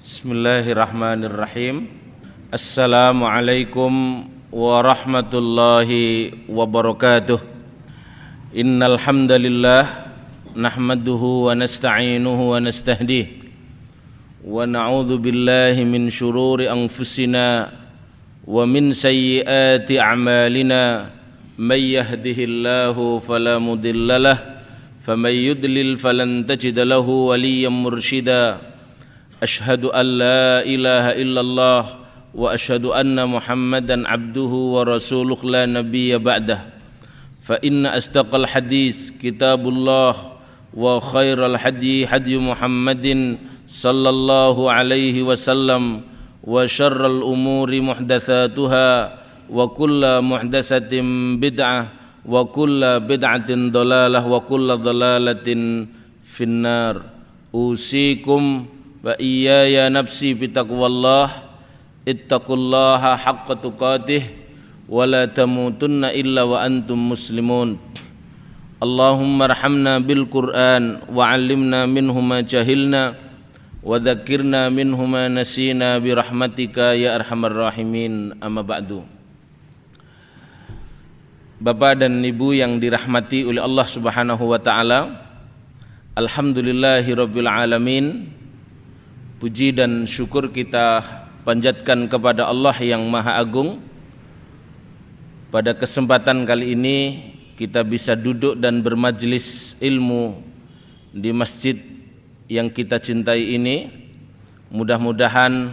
Bismillahirrahmanirrahim. Assalamualaikum warahmatullahi wabarakatuh. Innal hamdalillah nahmaduhu wa nasta'inuhu wa nastahdih. Wa na'udzu billahi min shururi anfusina wa min sayyiati a'malina. May yahdihillahu fala mudilla lahu faman yudlil falan tajid lahu waliyyan mursyida أشهد أن لا إله إلا الله وأشهد أن محمدا عبده ورسوله لا نبي بعده. فإن أصدق الحديث كتاب الله وخير الحدي حدي محمد صلى الله عليه وسلم وشر الأمور محدثاتها وكل محدثة بدعة وكل بدعة ضلالة وكل ضلالة في النار. أوصيكم wa iyaya nafsi bitaqwallah ittaqullaha haqqa tuqatih wa illa wa antum muslimun. Allahumma arhamna bil Qur'an wa ma jahilna wa dhakkirna minhu rahmatika ya arhamar rahimin. Bapak dan Ibu yang dirahmati oleh Allah Subhanahu wa taala Alhamdulillahi rabbil alamin Puji dan syukur kita panjatkan kepada Allah yang Maha Agung. Pada kesempatan kali ini kita bisa duduk dan bermajlis ilmu di masjid yang kita cintai ini. Mudah-mudahan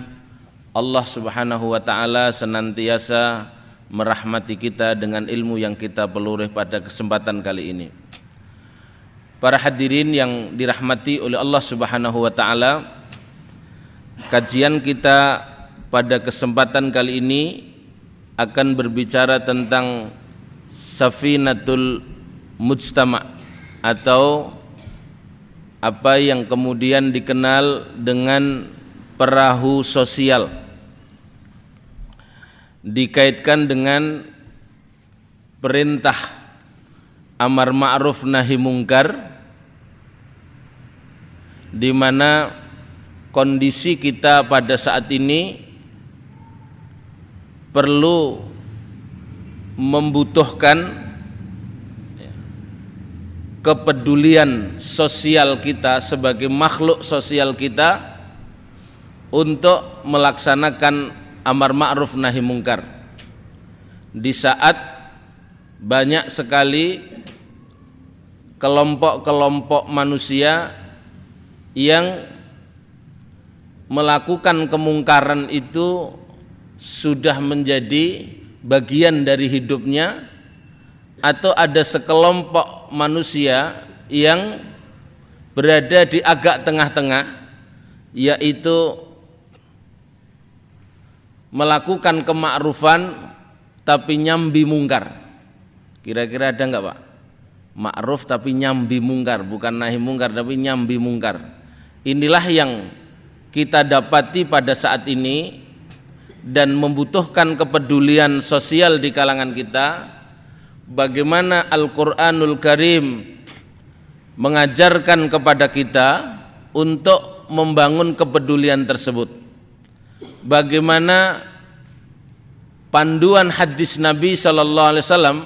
Allah Subhanahu wa taala senantiasa merahmati kita dengan ilmu yang kita pelurih pada kesempatan kali ini. Para hadirin yang dirahmati oleh Allah Subhanahu wa taala, Kajian kita pada kesempatan kali ini akan berbicara tentang safinatul mujtama atau apa yang kemudian dikenal dengan perahu sosial. Dikaitkan dengan perintah amar ma'ruf nahi mungkar di mana kondisi kita pada saat ini perlu membutuhkan kepedulian sosial kita sebagai makhluk sosial kita untuk melaksanakan amar ma'ruf nahi mungkar. Di saat banyak sekali kelompok-kelompok manusia yang melakukan kemungkaran itu sudah menjadi bagian dari hidupnya atau ada sekelompok manusia yang berada di agak tengah-tengah yaitu melakukan kemakrufan tapi nyambi mungkar. Kira-kira ada enggak Pak? Makruf tapi nyambi mungkar bukan nahi mungkar tapi nyambi mungkar. Inilah yang kita dapati pada saat ini dan membutuhkan kepedulian sosial di kalangan kita bagaimana Al-Qur'anul Karim mengajarkan kepada kita untuk membangun kepedulian tersebut. Bagaimana panduan hadis Nabi sallallahu alaihi wasallam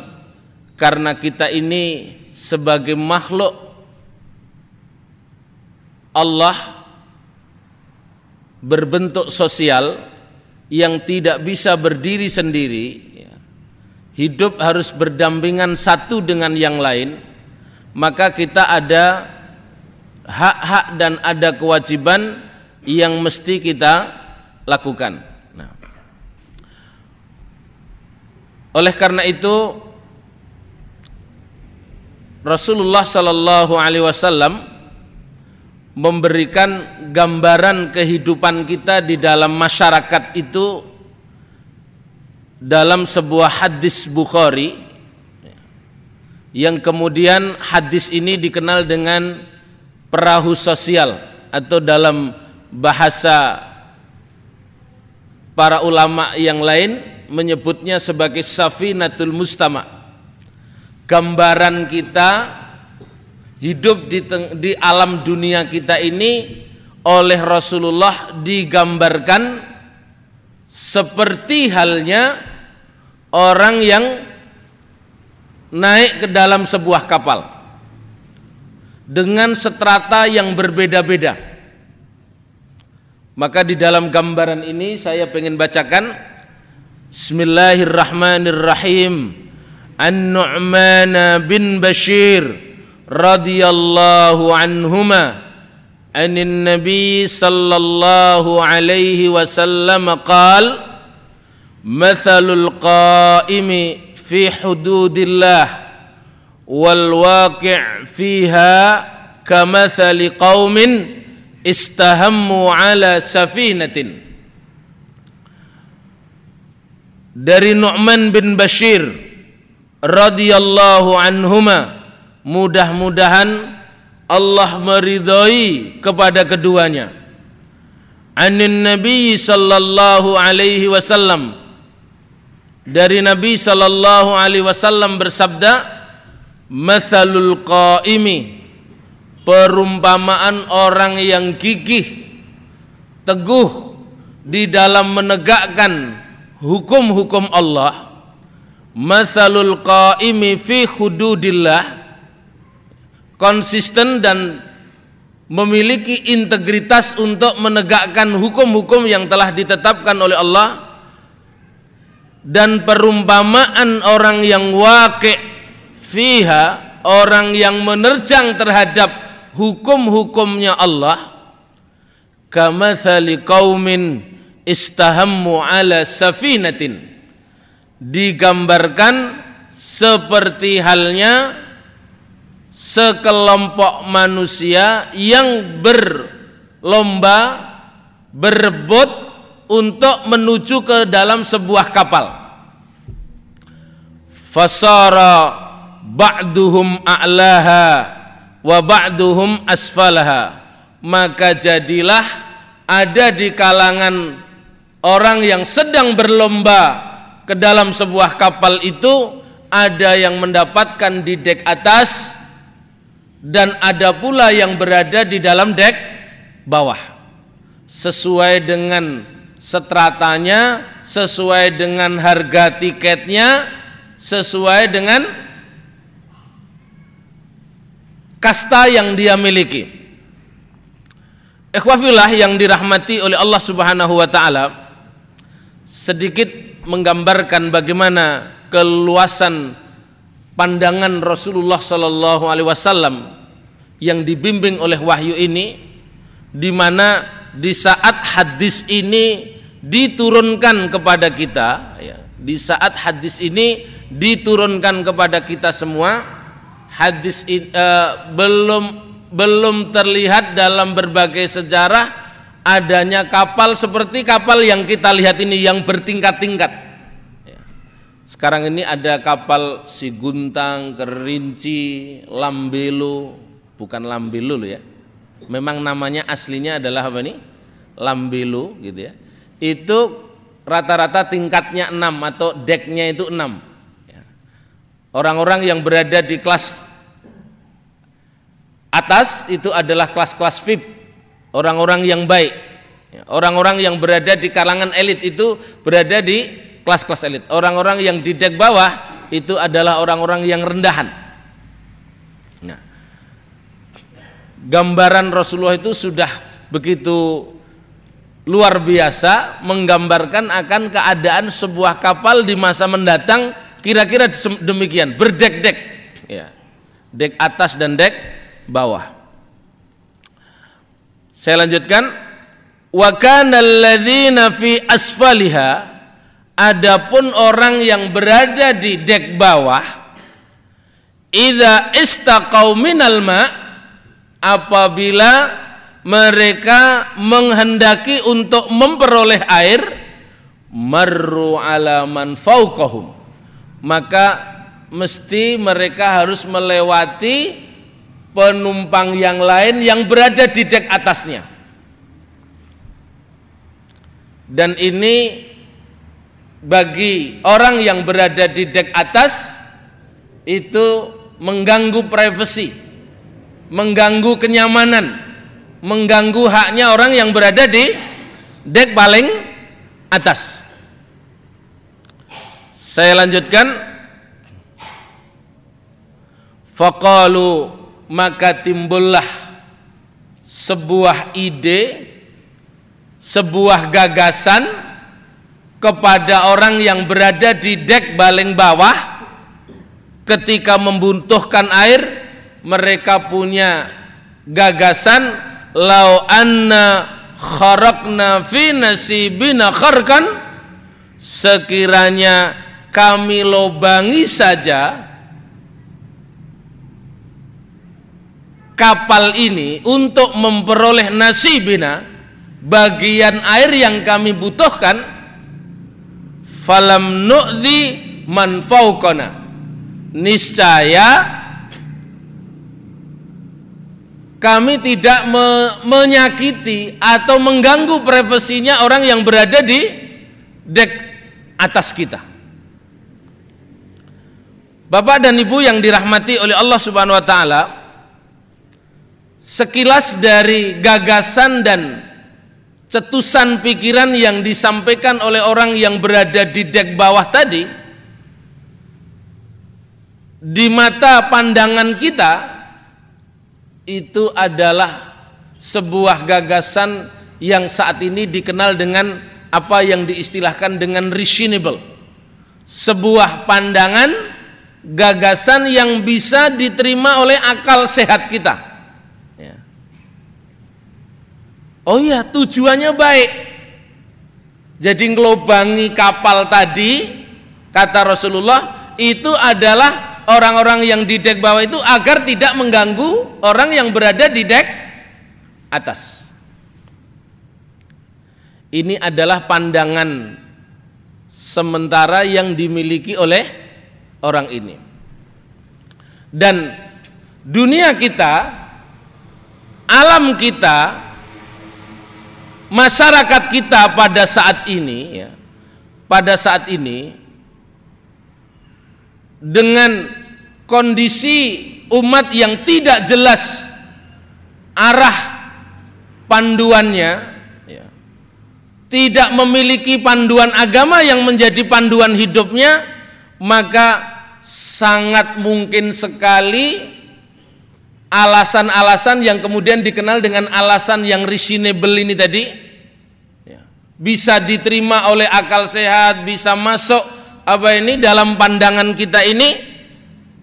karena kita ini sebagai makhluk Allah berbentuk sosial yang tidak bisa berdiri sendiri ya. hidup harus berdampingan satu dengan yang lain maka kita ada hak-hak dan ada kewajiban yang mesti kita lakukan nah. oleh karena itu Rasulullah Sallallahu Alaihi Wasallam memberikan gambaran kehidupan kita di dalam masyarakat itu dalam sebuah hadis Bukhari yang kemudian hadis ini dikenal dengan perahu sosial atau dalam bahasa para ulama yang lain menyebutnya sebagai safinatul mustama. Gambaran kita hidup di, di alam dunia kita ini oleh Rasulullah digambarkan seperti halnya orang yang naik ke dalam sebuah kapal dengan setrata yang berbeda-beda. Maka di dalam gambaran ini saya ingin bacakan Bismillahirrahmanirrahim. An-Nu'man bin Bashir رضي الله عنهما أن النبي صلى الله عليه وسلم قال مثل القائم في حدود الله والواقع فيها كمثل قوم استهموا على سفينة. Dari Nu'man bin Bashir radhiyallahu anhuma mudah-mudahan Allah meridhai kepada keduanya. Anin nabi sallallahu alaihi wasallam. Dari Nabi sallallahu alaihi wasallam bersabda mathalul qaimi. Perumpamaan orang yang gigih teguh di dalam menegakkan hukum-hukum Allah. Mathalul qaimi fi hududillah konsisten dan memiliki integritas untuk menegakkan hukum-hukum yang telah ditetapkan oleh Allah dan perumpamaan orang yang wakil fiha orang yang menerjang terhadap hukum-hukumnya Allah kamathali qaumin istahammu ala safinatin digambarkan seperti halnya sekelompok manusia yang berlomba berebut untuk menuju ke dalam sebuah kapal. Fasara ba'duhum a'laha wa ba'duhum asfalaha. Maka jadilah ada di kalangan orang yang sedang berlomba ke dalam sebuah kapal itu ada yang mendapatkan di dek atas dan ada pula yang berada di dalam dek bawah. Sesuai dengan stratanya sesuai dengan harga tiketnya sesuai dengan kasta yang dia miliki. Ikhwafillah yang dirahmati oleh Allah subhanahu wa ta'ala sedikit menggambarkan bagaimana keluasan pandangan Rasulullah sallallahu alaihi wasallam yang dibimbing oleh wahyu ini di mana di saat hadis ini diturunkan kepada kita ya, di saat hadis ini diturunkan kepada kita semua hadis in, uh, belum belum terlihat dalam berbagai sejarah adanya kapal seperti kapal yang kita lihat ini yang bertingkat-tingkat. Sekarang ini ada kapal si Guntang, Kerinci, Lambelo bukan Lambelo ya. Memang namanya aslinya adalah apa nih Lambelo gitu ya. Itu rata-rata tingkatnya 6 atau decknya itu 6 ya. orang-orang yang berada di kelas atas itu adalah kelas-kelas VIP orang-orang yang baik. Ya. orang-orang yang berada di kalangan elit itu berada di kelas-kelas elit. Orang-orang yang di deck bawah itu adalah orang-orang yang rendahan. Nah, gambaran Rasulullah itu sudah begitu luar biasa menggambarkan akan keadaan sebuah kapal di masa mendatang kira-kira demikian berdek-dek. Ya dek atas dan dek bawah. Saya lanjutkan. Wa kana fi asfaliha adapun orang yang berada di dek bawah idza istaqau minal ma apabila mereka menghendaki untuk memperoleh air marru ala man fauqahum maka mesti mereka harus melewati penumpang yang lain yang berada di dek atasnya. Dan ini bagi orang yang berada di dek atas itu mengganggu privasi mengganggu kenyamanan mengganggu haknya orang yang berada di dek paling atas. Saya lanjutkan. Faqalu maka timbullah sebuah ide, sebuah gagasan kepada orang yang berada di dek paling bawah ketika membutuhkan air mereka punya gagasan lau anna kharaqna fi nasibina kharkan sekiranya kami lobangi saja kapal ini untuk memperoleh nasibina bagian air yang kami butuhkan falam nu'zi man fauqana niscaya kami tidak me menyakiti atau mengganggu privasinya orang yang berada di dek atas kita. Bapak dan Ibu yang dirahmati oleh Allah Subhanahu wa taala, sekilas dari gagasan dan cetusan pikiran yang disampaikan oleh orang yang berada di dek bawah tadi di mata pandangan kita itu adalah sebuah gagasan yang saat ini dikenal dengan apa yang diistilahkan dengan reasonable. Sebuah pandangan gagasan yang bisa diterima oleh akal sehat kita. Ya. Oh iya, tujuannya baik. Jadi ngelobangi kapal tadi, kata Rasulullah, itu adalah orang-orang yang di dek bawah itu agar tidak mengganggu orang yang berada di dek atas. Ini adalah pandangan sementara yang dimiliki oleh orang ini. Dan dunia kita, alam kita, masyarakat kita pada saat ini ya, pada saat ini dengan kondisi umat yang tidak jelas arah panduannya ya, tidak memiliki panduan agama yang menjadi panduan hidupnya maka sangat mungkin sekali alasan-alasan yang kemudian dikenal dengan alasan yang reasonable ini tadi ya, bisa diterima oleh akal sehat bisa masuk apa ini dalam pandangan kita ini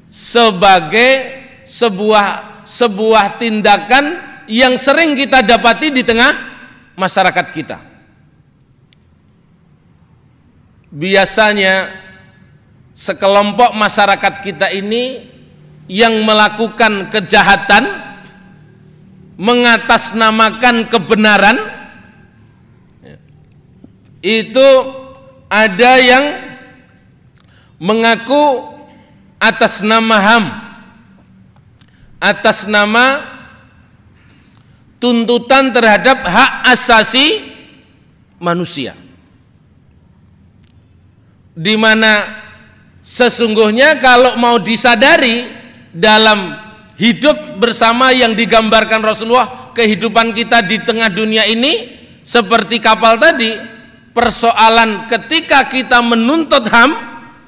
sebagai sebuah sebuah tindakan yang sering kita dapati di tengah masyarakat kita. Biasanya sekelompok masyarakat kita ini yang melakukan kejahatan mengatasnamakan kebenaran itu ada yang mengaku atas nama HAM atas nama tuntutan terhadap hak asasi manusia. Di mana sesungguhnya kalau mau disadari dalam hidup bersama yang digambarkan Rasulullah kehidupan kita di tengah dunia ini seperti kapal tadi persoalan ketika kita menuntut HAM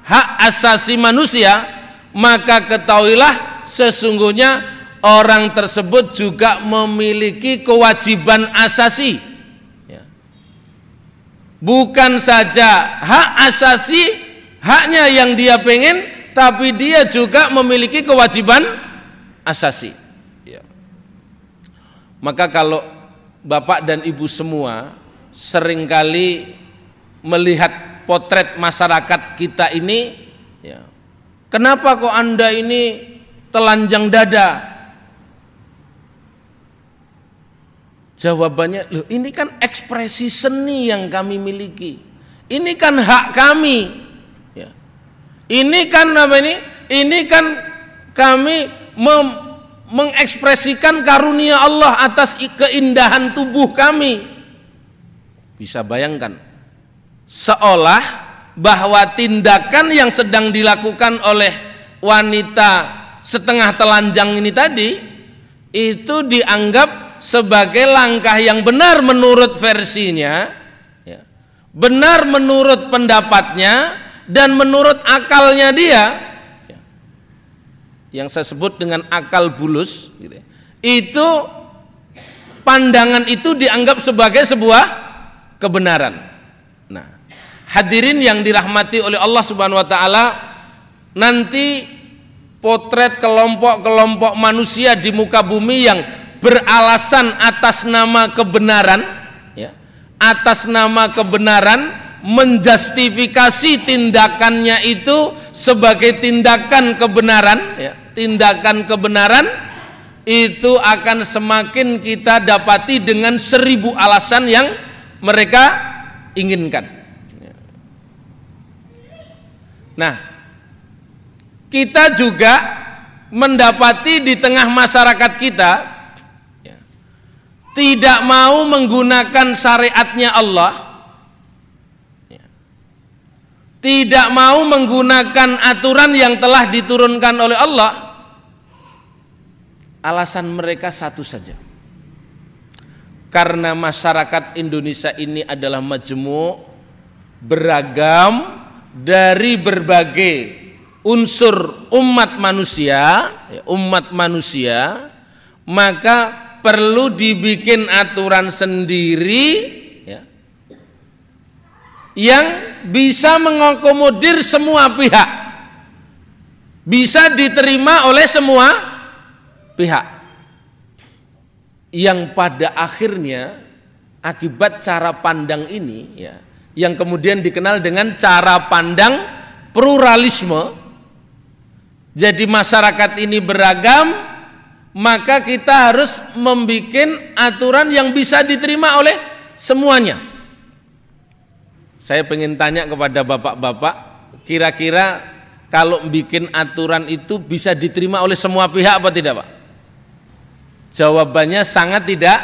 hak asasi manusia maka ketahuilah sesungguhnya orang tersebut juga memiliki kewajiban asasi ya. bukan saja hak asasi haknya yang dia pengen tapi dia juga memiliki kewajiban asasi ya. maka kalau bapak dan ibu semua sering kali melihat potret masyarakat kita ini ya. Kenapa kok Anda ini telanjang dada? Jawabannya, loh ini kan ekspresi seni yang kami miliki. Ini kan hak kami. Ini kan apa ini? Ini kan kami mengekspresikan karunia Allah atas keindahan tubuh kami. Bisa bayangkan seolah bahwa tindakan yang sedang dilakukan oleh wanita setengah telanjang ini tadi itu dianggap sebagai langkah yang benar menurut versinya, ya, benar menurut pendapatnya dan menurut akalnya dia, ya, yang saya sebut dengan akal bulus, gitu ya, itu pandangan itu dianggap sebagai sebuah kebenaran. Nah, hadirin yang dirahmati oleh Allah Subhanahu wa taala, nanti potret kelompok-kelompok manusia di muka bumi yang beralasan atas nama kebenaran ya, atas nama kebenaran menjustifikasi tindakannya itu sebagai tindakan kebenaran ya, tindakan kebenaran itu akan semakin kita dapati dengan seribu alasan yang mereka inginkan. Nah, kita juga mendapati di tengah masyarakat kita ya, tidak mau menggunakan syariatnya Allah, ya, tidak mau menggunakan aturan yang telah diturunkan oleh Allah Alasan mereka satu saja. Karena masyarakat Indonesia ini adalah majemuk beragam dari berbagai unsur umat manusia, ya, umat manusia, maka perlu dibikin aturan sendiri yang bisa mengakomodir semua pihak, bisa diterima oleh semua pihak. Yang pada akhirnya akibat cara pandang ini ya yang kemudian dikenal dengan cara pandang pluralisme jadi masyarakat ini beragam maka kita harus membuat aturan yang bisa diterima oleh semuanya saya ingin tanya kepada bapak-bapak kira-kira kalau bikin aturan itu bisa diterima oleh semua pihak apa tidak Pak? Jawabannya sangat tidak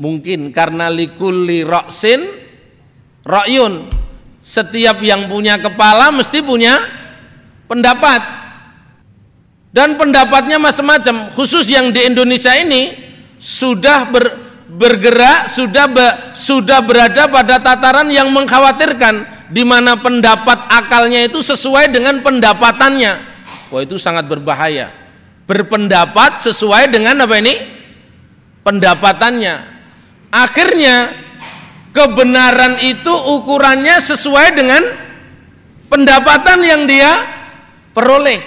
mungkin karena likulli roksin rokyun. Setiap yang punya kepala mesti punya pendapat. Dan pendapatnya macam-macam. Khusus yang di Indonesia ini sudah ber, bergerak, sudah be, sudah berada pada tataran yang mengkhawatirkan di mana pendapat akalnya itu sesuai dengan pendapatannya. Wah, itu sangat berbahaya. Berpendapat sesuai dengan apa ini? Pendapatannya. Akhirnya kebenaran itu ukurannya sesuai dengan pendapatan yang dia peroleh.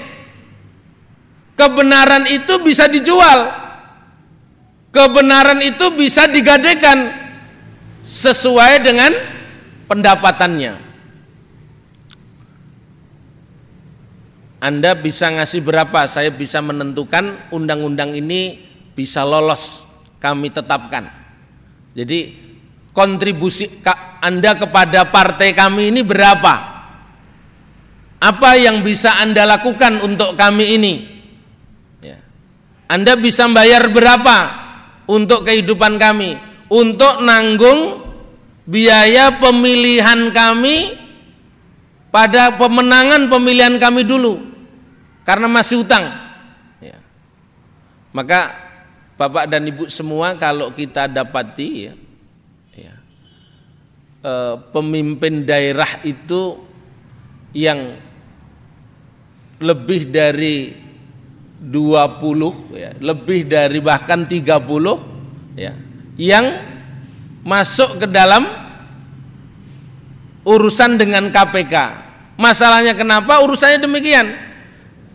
Kebenaran itu bisa dijual kebenaran itu bisa digadekan sesuai dengan pendapatannya Anda bisa ngasih berapa? Saya bisa menentukan undang-undang ini bisa lolos, kami tetapkan. Jadi kontribusi Anda kepada partai kami ini berapa? Apa yang bisa Anda lakukan untuk kami ini? Ya. Anda bisa bayar berapa untuk kehidupan kami? Untuk nanggung biaya pemilihan kami pada pemenangan pemilihan kami dulu karena masih utang. Ya. Maka Bapak dan Ibu semua kalau kita dapati ya, ya e, pemimpin daerah itu yang lebih dari 20 ya, lebih dari bahkan 30 ya, yang masuk ke dalam urusan dengan KPK. Masalahnya kenapa urusannya demikian?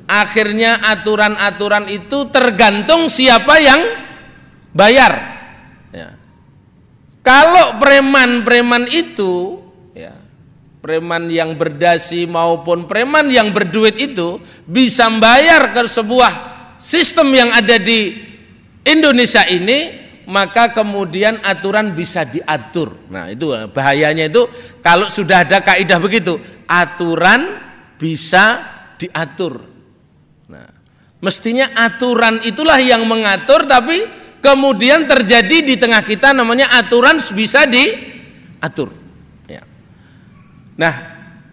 akhirnya aturan-aturan itu tergantung siapa yang bayar. Ya. Kalau preman-preman itu, preman yang berdasi maupun preman yang berduit itu bisa bayar ke sebuah sistem yang ada di Indonesia ini, maka kemudian aturan bisa diatur. Nah itu bahayanya itu kalau sudah ada kaidah begitu, aturan bisa diatur. Mestinya aturan itulah yang mengatur tapi kemudian terjadi di tengah kita namanya aturan bisa diatur. Nah,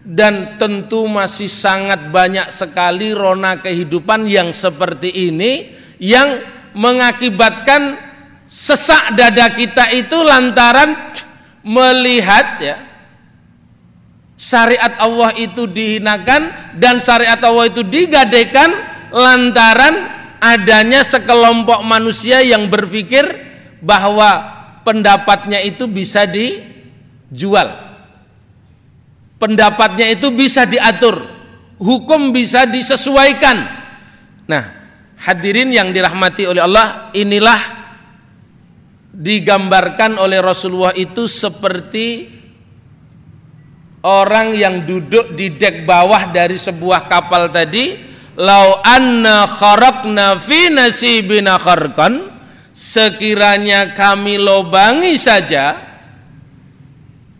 dan tentu masih sangat banyak sekali rona kehidupan yang seperti ini yang mengakibatkan sesak dada kita itu lantaran melihat ya syariat Allah itu dihinakan dan syariat Allah itu digadaikan lantaran adanya sekelompok manusia yang berpikir bahwa pendapatnya itu bisa dijual. Pendapatnya itu bisa diatur. Hukum bisa disesuaikan. Nah, hadirin yang dirahmati oleh Allah, inilah digambarkan oleh Rasulullah itu seperti orang yang duduk di dek bawah dari sebuah kapal tadi lau anna kharaqna fi nasibina kharqan sekiranya kami lobangi saja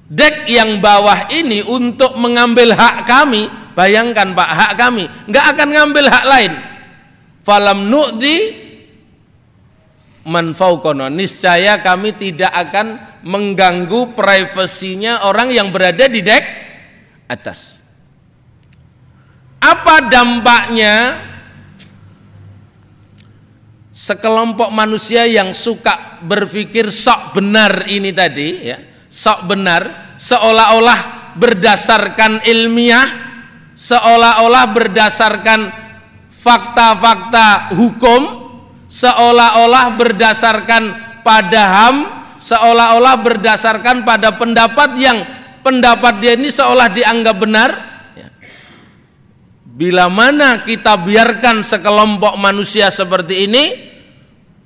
dek yang bawah ini untuk mengambil hak kami bayangkan Pak hak kami. Nggak akan ngambil hak lain. Falam nu'di man fauqana niscaya kami tidak akan mengganggu privasinya orang yang berada di dek atas. Apa dampaknya sekelompok manusia yang suka berpikir sok benar ini tadi ya sok benar seolah-olah berdasarkan ilmiah seolah-olah berdasarkan fakta-fakta hukum seolah-olah berdasarkan pada ham seolah-olah berdasarkan pada pendapat yang pendapat dia ini seolah dianggap benar ya. bila mana kita biarkan sekelompok manusia seperti ini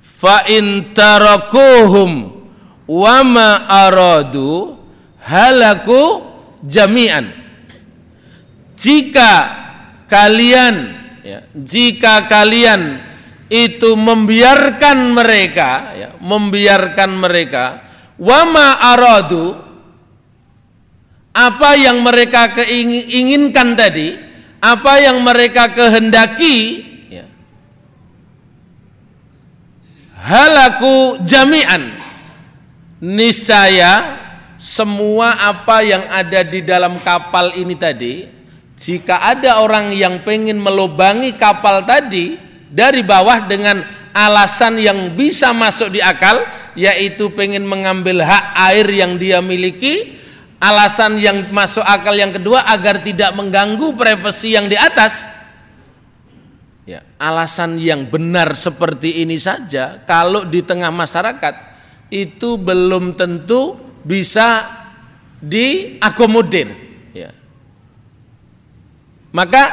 fa in tarakuhum wa ma aradu halaku jami'an. Jika kalian ya, jika kalian itu membiarkan mereka ya, membiarkan mereka wa ma aradu apa yang mereka keinginkan tadi apa yang mereka kehendaki halaku jami'an niscaya semua apa yang ada di dalam kapal ini tadi jika ada orang yang pengen melubangi kapal tadi dari bawah dengan alasan yang bisa masuk di akal yaitu pengen mengambil hak air yang dia miliki alasan yang masuk akal yang kedua agar tidak mengganggu privasi yang di atas. Ya, alasan yang benar seperti ini saja kalau di tengah masyarakat itu belum tentu bisa diakomodir. Ya. Maka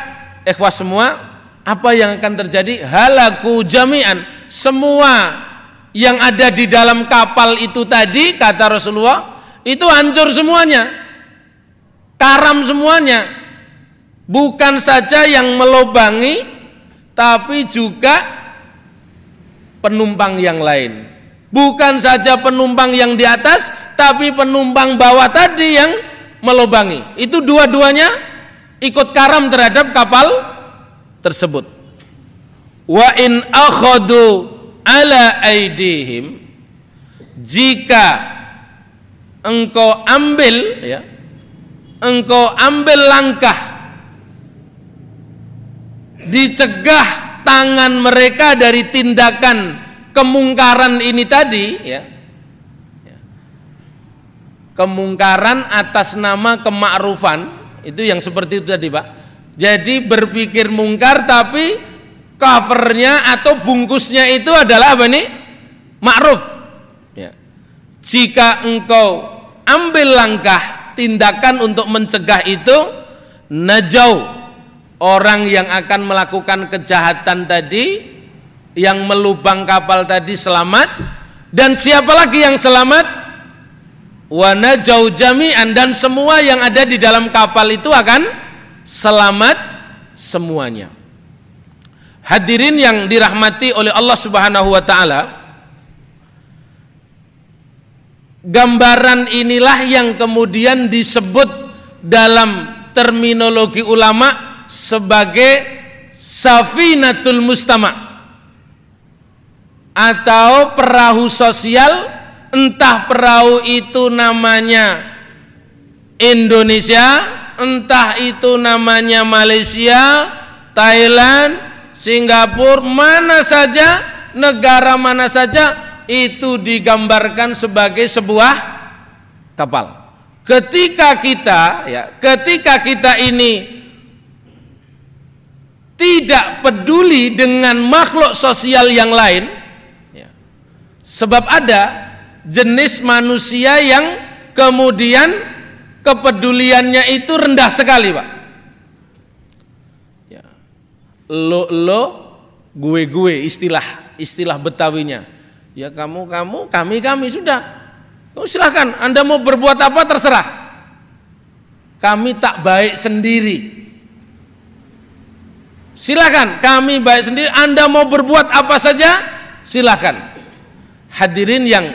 ikhwas semua apa yang akan terjadi? Halaku jami'an semua yang ada di dalam kapal itu tadi kata Rasulullah itu hancur semuanya. Karam semuanya. Bukan saja yang melobangi tapi juga penumpang yang lain. Bukan saja penumpang yang di atas, tapi penumpang bawah tadi yang melubangi. Itu dua-duanya ikut karam terhadap kapal tersebut. Wa in akhadu ala aidihim jika engkau ambil ya engkau ambil langkah dicegah tangan mereka dari tindakan kemungkaran ini tadi ya. Kemungkaran atas nama kemakrufan itu yang seperti itu tadi Pak. Jadi berpikir mungkar tapi covernya atau bungkusnya itu adalah apa nih ma'ruf ya. jika engkau ambil langkah tindakan untuk mencegah itu najau orang yang akan melakukan kejahatan tadi yang melubang kapal tadi selamat dan siapa lagi yang selamat? Wana jauh jami'an dan semua yang ada di dalam kapal itu akan selamat semuanya. Hadirin yang dirahmati oleh Allah Subhanahu wa taala gambaran inilah yang kemudian disebut dalam terminologi ulama sebagai safinatul mustama atau perahu sosial entah perahu itu namanya Indonesia entah itu namanya Malaysia Thailand Singapura mana saja negara mana saja itu digambarkan sebagai sebuah kapal. Ketika kita ya, ketika kita ini tidak peduli dengan makhluk sosial yang lain sebab ada jenis manusia yang kemudian kepeduliannya itu rendah sekali pak. Ya. lo lo gue gue istilah istilah betawinya. Ya kamu kamu kami kami sudah. Oh, silahkan anda mau berbuat apa terserah. Kami tak baik sendiri. Silahkan kami baik sendiri. Anda mau berbuat apa saja silahkan hadirin yang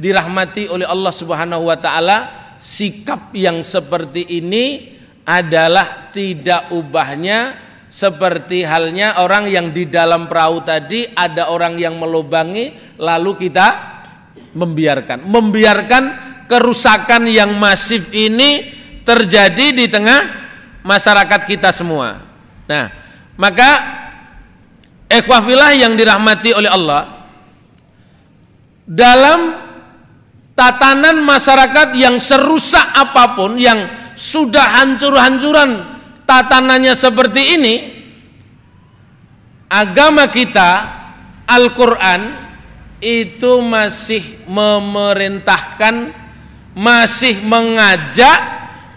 dirahmati oleh Allah subhanahu wa ta'ala sikap yang seperti ini adalah tidak ubahnya seperti halnya orang yang di dalam perahu tadi ada orang yang melubangi lalu kita membiarkan. Membiarkan kerusakan yang masif ini terjadi di tengah masyarakat kita semua. Nah maka ikhwah yang dirahmati oleh Allah dalam tatanan masyarakat yang serusak apa pun yang sudah hancur-hancuran tatanannya seperti ini agama kita Al-Qur'an itu masih memerintahkan masih mengajak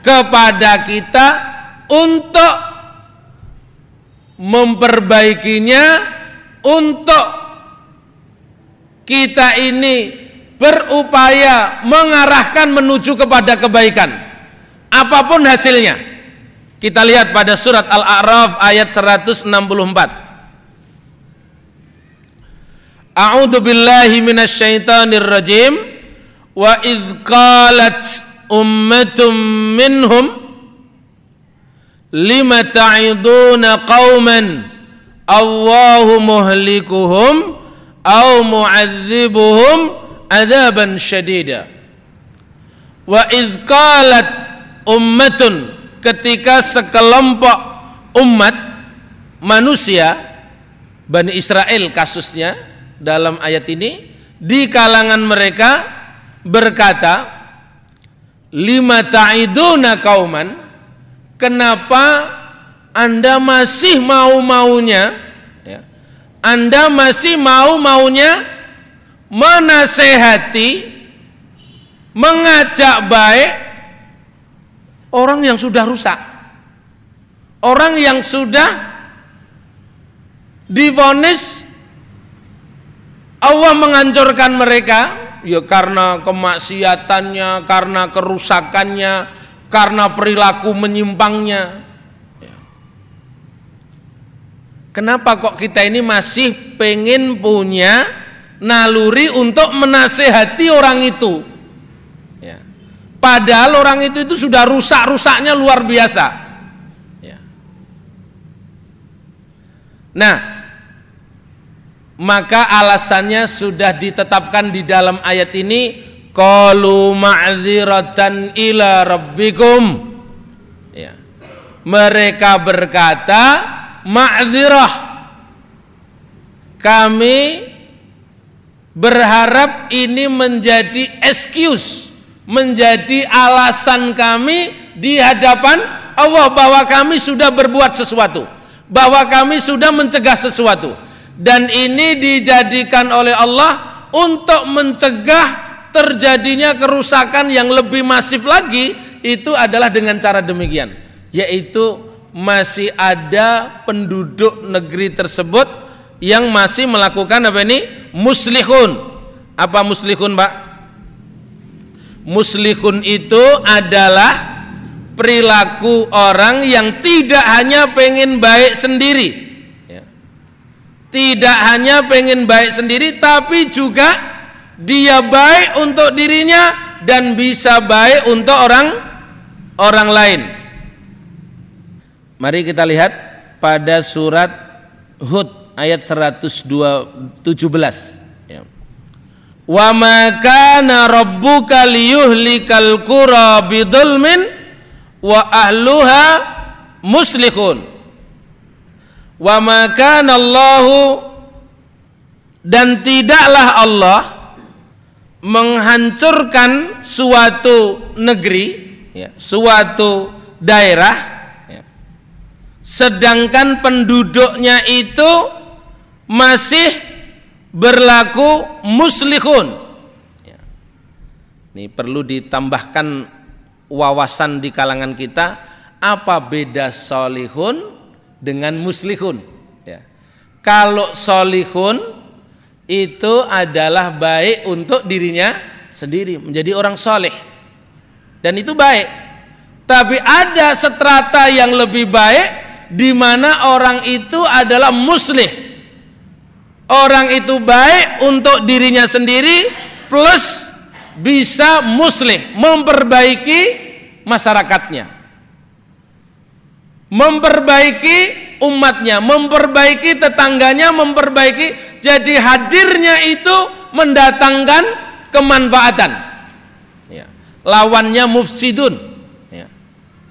kepada kita untuk memperbaikinya untuk kita ini berupaya mengarahkan menuju kepada kebaikan. Apa pun hasilnya. Kita lihat pada surat Al-A'raf ayat 164. A'udzu billahi minasyaitonir rajim wa idz qalat ummatum minhum lima ta'iduna qauman? Allahu muhlikuhum aw mu'adzibuhum adzaban syadida. Wa idz qalat ummatun ketika sekelompok umat manusia Bani Israel kasusnya dalam ayat ini di kalangan mereka berkata lima ta'iduna kauman kenapa anda masih mau-maunya ya, anda masih mau-maunya menasehati mengajak baik orang yang sudah rusak. Orang yang sudah divonis Allah menghancurkan mereka ya karena kemaksiatannya, karena kerusakannya, karena perilaku menyimpangnya. Ya. Kenapa kok kita ini masih pengen punya naluri untuk menasehati orang itu? Padahal orang itu itu sudah rusak-rusaknya luar biasa. Ya. Nah, maka alasannya sudah ditetapkan di dalam ayat ini qalu ma'dziratan ila rabbikum. Ya. Mereka berkata ma'dzirah. Kami berharap ini menjadi excuse menjadi alasan kami di hadapan Allah bahwa kami sudah berbuat sesuatu, bahwa kami sudah mencegah sesuatu, dan ini dijadikan oleh Allah untuk mencegah terjadinya kerusakan yang lebih masif lagi itu adalah dengan cara demikian, yaitu masih ada penduduk negeri tersebut yang masih melakukan apa ini muslihun. Apa muslihun, Pak? Muslihun itu adalah perilaku orang yang tidak hanya pengen baik sendiri. Ya. Tidak hanya pengen baik sendiri tapi juga dia baik untuk dirinya dan bisa baik untuk orang orang lain. Mari kita lihat pada surat Hud ayat 117 wa ma kana rabbuka liyuhlikal qura bidzulmin wa ahluha muslihun. Wa ma kana Allahu dan tidaklah Allah menghancurkan suatu negeri, ya, suatu daerah, ya, sedangkan penduduknya itu masih berlaku muslihun. Ya. Ini perlu ditambahkan wawasan di kalangan kita apa beda solihun dengan muslihun. Ya. Kalau solihun itu adalah baik untuk dirinya sendiri menjadi orang soleh dan itu baik. Tapi ada setrata yang lebih baik di mana orang itu adalah muslih Orang itu baik untuk dirinya sendiri plus bisa muslih, memperbaiki masyarakatnya. Memperbaiki umatnya, memperbaiki tetangganya, memperbaiki jadi hadirnya itu mendatangkan kemanfaatan. Ya. Lawannya mufsidun. Ya.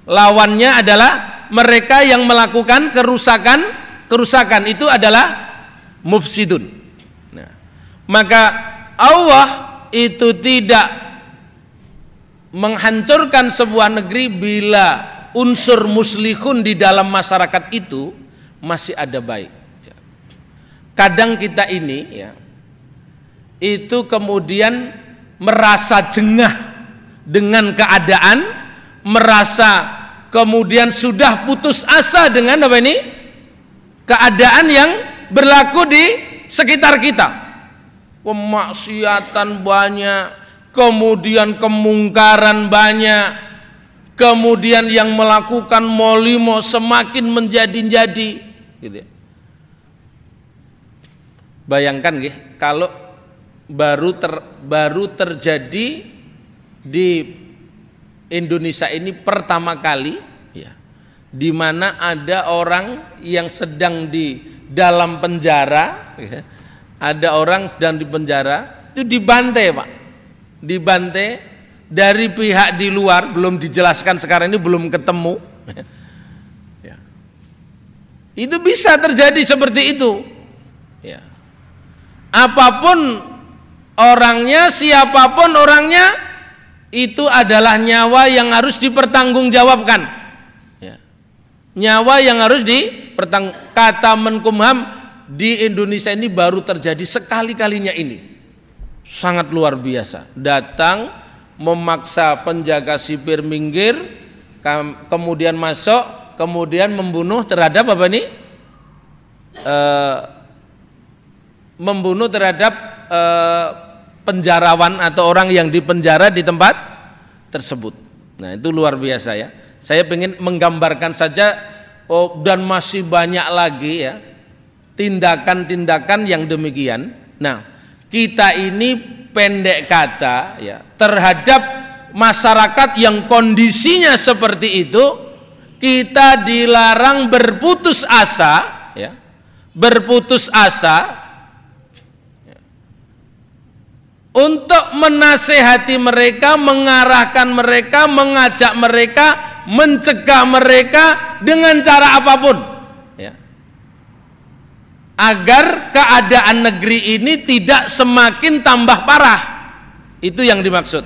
Lawannya adalah mereka yang melakukan kerusakan, kerusakan itu adalah mufsidun. Nah, maka Allah itu tidak menghancurkan sebuah negeri bila unsur muslihun di dalam masyarakat itu masih ada baik. Ya. Kadang kita ini ya itu kemudian merasa jengah dengan keadaan, merasa kemudian sudah putus asa dengan apa ini? Keadaan yang berlaku di sekitar kita. Kemaksiatan banyak, kemudian kemungkaran banyak, kemudian yang melakukan molimo semakin menjadi-jadi. Gitu ya. Bayangkan gih, kalau baru ter, baru terjadi di Indonesia ini pertama kali ya di mana ada orang yang sedang di dalam penjara ya, ada orang sedang di penjara itu dibantai pak dibantai dari pihak di luar belum dijelaskan sekarang ini belum ketemu ya. itu bisa terjadi seperti itu ya. apa pun orangnya siapa pun orangnya itu adalah nyawa yang harus dipertanggungjawabkan ya. nyawa yang harus di pertang kata Menkumham di Indonesia ini baru terjadi sekali-kalinya ini. Sangat luar biasa. Datang memaksa penjaga sipir minggir, kemudian masuk, kemudian membunuh terhadap apa ini? E, membunuh terhadap e, penjarawan atau orang yang dipenjara di tempat tersebut. Nah itu luar biasa ya. Saya ingin menggambarkan saja oh, dan masih banyak lagi ya tindakan-tindakan yang demikian. Nah, kita ini pendek kata ya terhadap masyarakat yang kondisinya seperti itu kita dilarang berputus asa ya berputus asa ya, untuk menasehati mereka, mengarahkan mereka, mengajak mereka mencegah mereka dengan cara apa pun. Ya. agar keadaan negeri ini tidak semakin tambah parah. Itu yang dimaksud.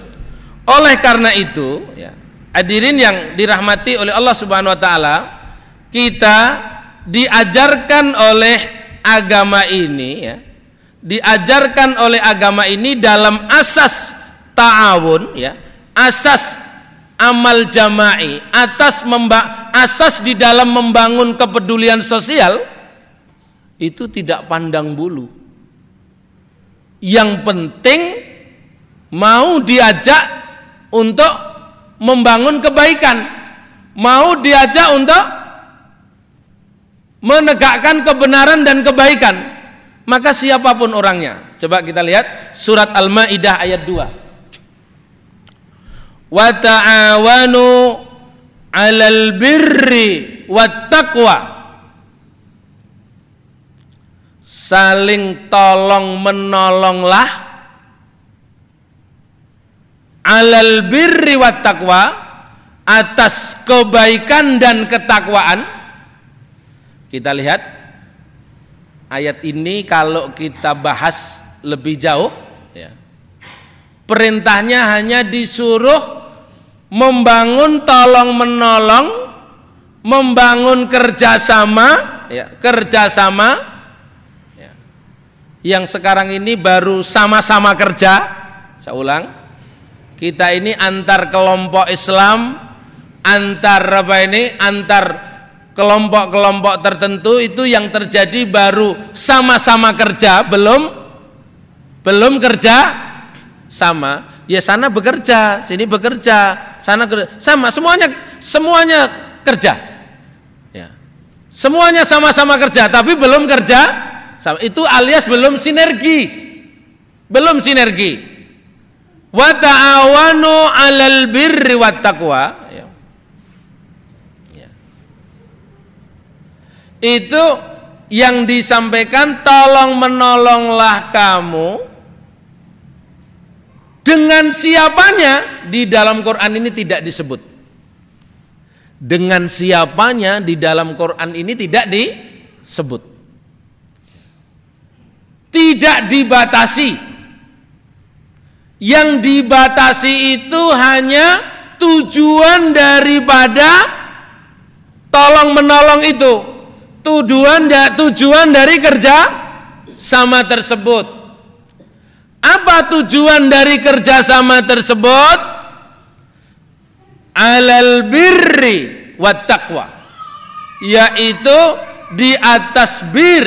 Oleh karena itu ya, hadirin yang dirahmati oleh Allah Subhanahu wa taala kita diajarkan oleh agama ini ya diajarkan oleh agama ini dalam asas ta'awun ya asas amal jama'i atas memba asas di dalam membangun kepedulian sosial itu tidak pandang bulu. Yang penting mau diajak untuk membangun kebaikan mau diajak untuk menegakkan kebenaran dan kebaikan maka siapa pun orangnya. Coba kita lihat surat al-maidah ayat 2 wa ta'awanu 'alal birri wat taqwa. Saling tolong menolonglah alal birri wat taqwa atas kebaikan dan ketakwaan. Kita lihat ayat ini kalau kita bahas lebih jauh ya perintahnya hanya disuruh membangun tolong menolong membangun kerjasama ya kerjasama. Ya. yang sekarang ini baru sama-sama kerja. Saya ulang. Kita ini antar kelompok Islam antar apa ini? Antar kelompok-kelompok tertentu itu yang terjadi baru sama-sama kerja belum? Belum kerja? Sama. Ya sana bekerja sini bekerja sana kerja. Sama semuanya semuanya kerja. Ya. Semuanya sama-sama kerja tapi belum kerja? Sama. Itu alias belum sinergi. Belum sinergi. Wa ta'awanu 'alal birri wat taqwa ya. ya. Itu yang disampaikan tolong menolonglah kamu dengan siapanya di dalam Quran ini tidak disebut. Dengan siapanya di dalam Quran ini tidak disebut. Tidak dibatasi. Yang dibatasi itu hanya tujuan daripada tolong menolong itu. Tujuan tujuan dari kerja sama tersebut apa tujuan dari kerjasama tersebut? Alal birri wa taqwa. Yaitu di atas bir,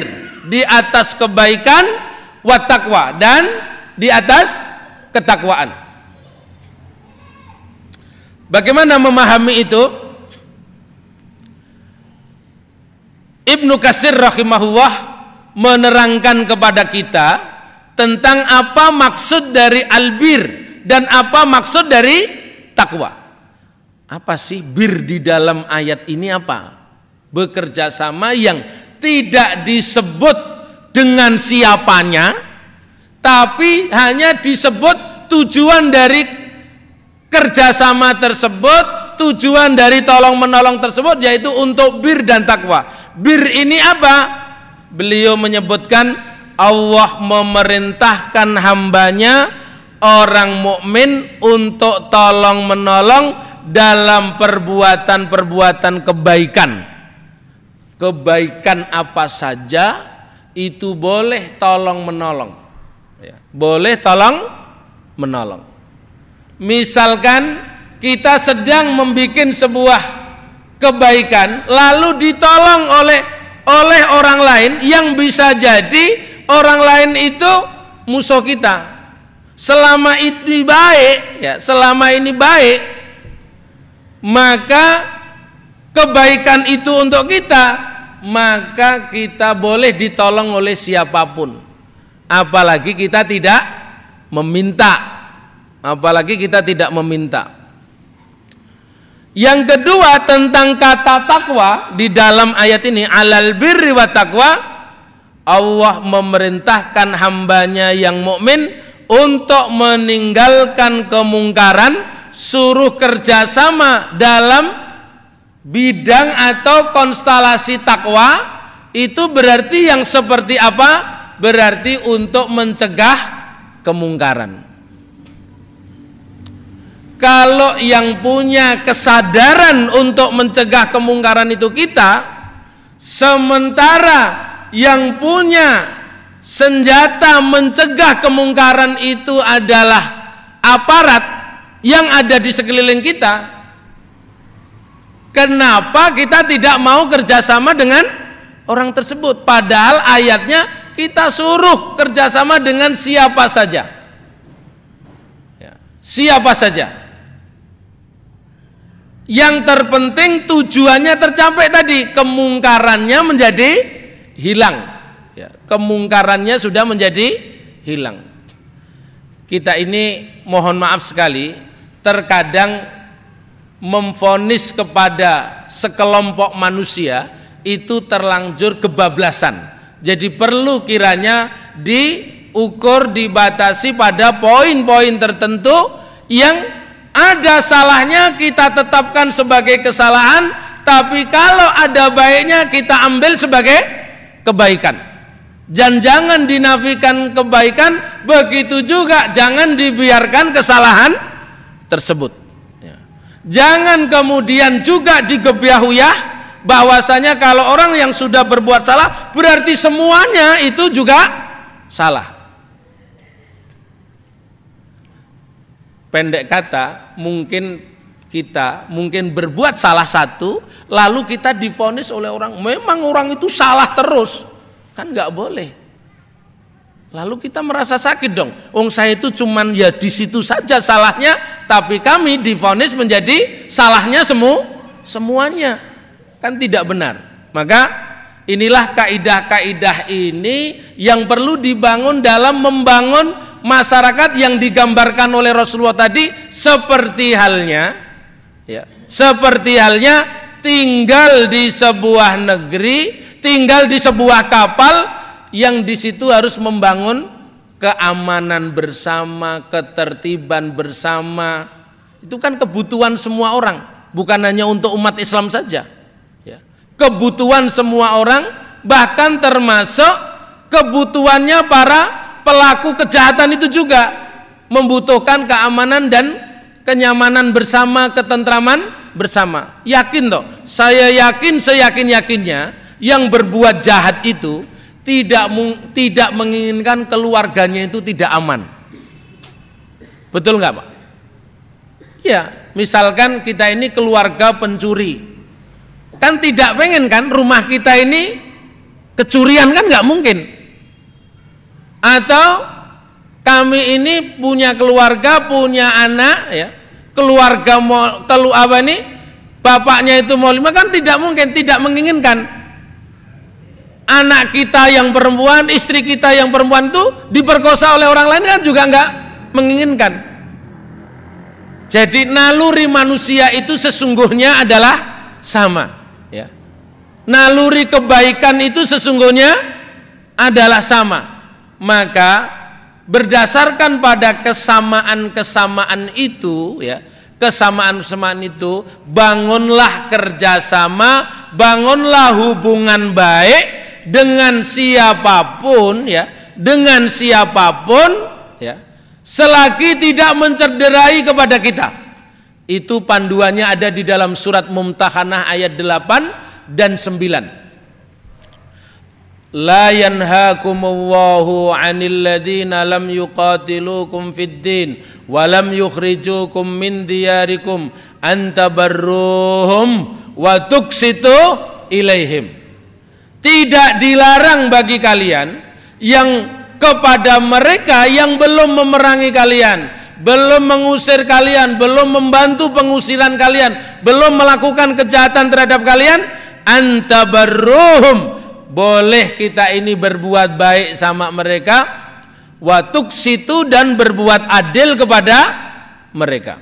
di atas kebaikan wa taqwa dan di atas ketakwaan. Bagaimana memahami itu? Ibnu Kasir rahimahullah menerangkan kepada kita tentang apa maksud dari albir dan apa maksud dari takwa. Apa sih bir di dalam ayat ini apa? Bekerja sama yang tidak disebut dengan siapanya, tapi hanya disebut tujuan dari kerjasama tersebut, tujuan dari tolong menolong tersebut yaitu untuk bir dan takwa. Bir ini apa? Beliau menyebutkan Allah memerintahkan hambanya orang mukmin untuk tolong menolong dalam perbuatan-perbuatan kebaikan. Kebaikan apa saja itu boleh tolong menolong. Ya, boleh tolong menolong. Misalkan kita sedang membuat sebuah kebaikan lalu ditolong oleh oleh orang lain yang bisa jadi orang lain itu musuh kita. Selama itu baik, ya, selama ini baik, maka kebaikan itu untuk kita, maka kita boleh ditolong oleh siapa pun. Apalagi kita tidak meminta. Apalagi kita tidak meminta. Yang kedua tentang kata takwa di dalam ayat ini alal birri wa takwa Allah memerintahkan hambanya yang mukmin untuk meninggalkan kemungkaran suruh kerjasama dalam bidang atau konstelasi takwa itu berarti yang seperti apa? Berarti untuk mencegah kemungkaran. Kalau yang punya kesadaran untuk mencegah kemungkaran itu kita, sementara yang punya senjata mencegah kemungkaran itu adalah aparat yang ada di sekeliling kita. Kenapa kita tidak mau kerjasama dengan orang tersebut? Padahal ayatnya kita suruh kerjasama dengan siapa saja. Ya, siapa saja. Yang terpenting tujuannya tercapai tadi, kemungkarannya menjadi hilang. Ya, kemungkarannya sudah menjadi hilang. Kita ini mohon maaf sekali terkadang memfonis kepada sekelompok manusia itu terlanjur kebablasan. Jadi perlu kiranya diukur dibatasi pada poin-poin tertentu yang ada salahnya kita tetapkan sebagai kesalahan tapi kalau ada baiknya kita ambil sebagai kebaikan. Dan jangan dinafikan kebaikan, begitu juga jangan dibiarkan kesalahan tersebut. Ya. Jangan kemudian juga digebyahuyah bahwasanya kalau orang yang sudah berbuat salah berarti semuanya itu juga salah. Pendek kata, mungkin kita mungkin berbuat salah satu, lalu kita difonis oleh orang, memang orang itu salah terus, kan nggak boleh. Lalu kita merasa sakit dong. Wong saya itu cuman ya di situ saja salahnya, tapi kami difonis menjadi salahnya semua semuanya. Kan tidak benar. Maka inilah kaidah-kaidah ini yang perlu dibangun dalam membangun masyarakat yang digambarkan oleh Rasulullah tadi seperti halnya ya seperti halnya tinggal di sebuah negeri tinggal di sebuah kapal yang di situ harus membangun keamanan bersama ketertiban bersama. Itu kan kebutuhan semua orang bukan hanya untuk umat Islam saja ya. Kebutuhan semua orang bahkan termasuk kebutuhannya para pelaku kejahatan itu juga membutuhkan keamanan dan kenyamanan bersama, ketentraman bersama. Yakin toh? Saya yakin seyakin-yakinnya yang berbuat jahat itu tidak tidak menginginkan keluarganya itu tidak aman. Betul nggak Pak? Ya, misalkan kita ini keluarga pencuri. Kan tidak pengen kan rumah kita ini kecurian kan nggak mungkin atau kami ini punya keluarga, punya anak ya. Keluarga mau kelu apa ini? Bapaknya itu mau lima kan tidak mungkin, tidak menginginkan anak kita yang perempuan, istri kita yang perempuan itu diperkosa oleh orang lain kan juga enggak menginginkan. Jadi naluri manusia itu sesungguhnya adalah sama, ya. Naluri kebaikan itu sesungguhnya adalah sama maka berdasarkan pada kesamaan-kesamaan itu ya kesamaan-kesamaan itu bangunlah kerjasama bangunlah hubungan baik dengan siapa pun ya dengan siapa pun ya selagi tidak mencederai kepada kita. Itu panduannya ada di dalam surat Mumtahanah ayat 8 dan 9 La yanhaakumullahu 'anil ladzina lam yuqatilukum fid din wa lam yukhrijukum min diyarikum an tabarruhum wa tuksitu ilaihim. Tidak dilarang bagi kalian yang kepada mereka yang belum memerangi kalian, belum mengusir kalian, belum membantu pengusiran kalian, belum melakukan kejahatan terhadap kalian, antabarruhum boleh kita ini berbuat baik sama mereka? Watuk situ dan berbuat adil kepada mereka.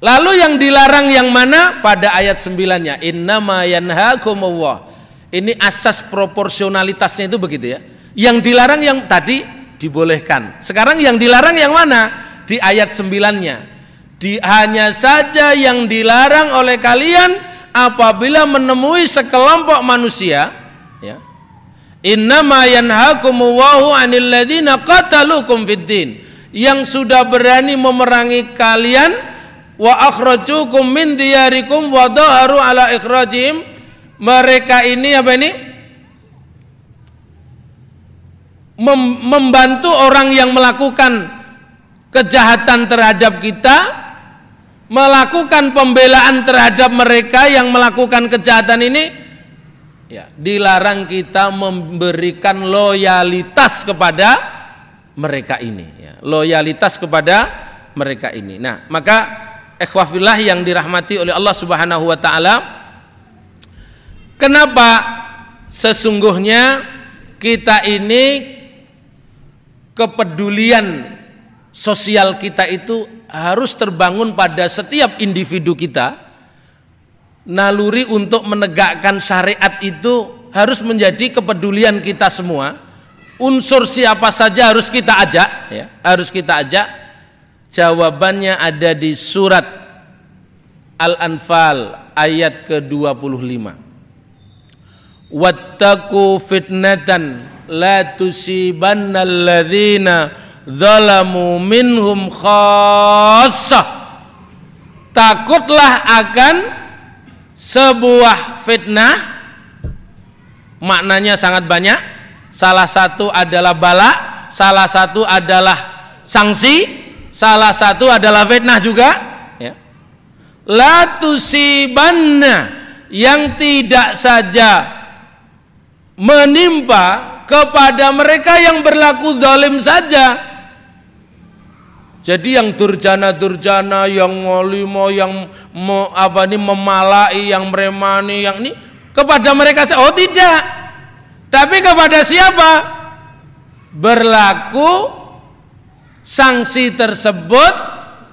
Lalu yang dilarang yang mana? Pada ayat sembilannya. Innama yanhakumullah ini asas proporsionalitasnya itu begitu ya. Yang dilarang yang tadi dibolehkan. Sekarang yang dilarang yang mana? Di ayat sembilannya. Di hanya saja yang dilarang oleh kalian apabila menemui sekelompok manusia ya innama yanhakumullahu 'anil ladzina qatalukum fiddin yang sudah berani memerangi kalian wa akhrajukum min diyarikum wa dhaharu ala ikhrajihim. Mereka ini apa ini? Mem membantu orang yang melakukan kejahatan terhadap kita melakukan pembelaan terhadap mereka yang melakukan kejahatan ini ya dilarang kita memberikan loyalitas kepada mereka ini ya, loyalitas kepada mereka ini. Nah maka ikhwafillah yang dirahmati oleh Allah Subhanahu wa taala kenapa sesungguhnya kita ini kepedulian sosial kita itu harus terbangun pada setiap individu kita. Naluri untuk menegakkan syariat itu harus menjadi kepedulian kita semua. Unsur siapa saja harus kita ajak, ya, harus kita ajak. Jawabannya ada di surat Al-Anfal ayat ke-25. wattaqu fitnatan la tusibanna alladhina zalamu minhum khassah takutlah akan sebuah fitnah. Maknanya sangat banyak. Salah satu adalah bala salah satu adalah sanksi salah satu adalah fitnah juga. Ya. La tusibanna yang tidak saja menimpa kepada mereka yang berlaku zalim saja. Jadi yang durjana-durjana, yang ngolimo, yang me, apa ini memalai, yang meremani, yang ini kepada mereka oh tidak. Tapi kepada siapa? Berlaku sanksi tersebut,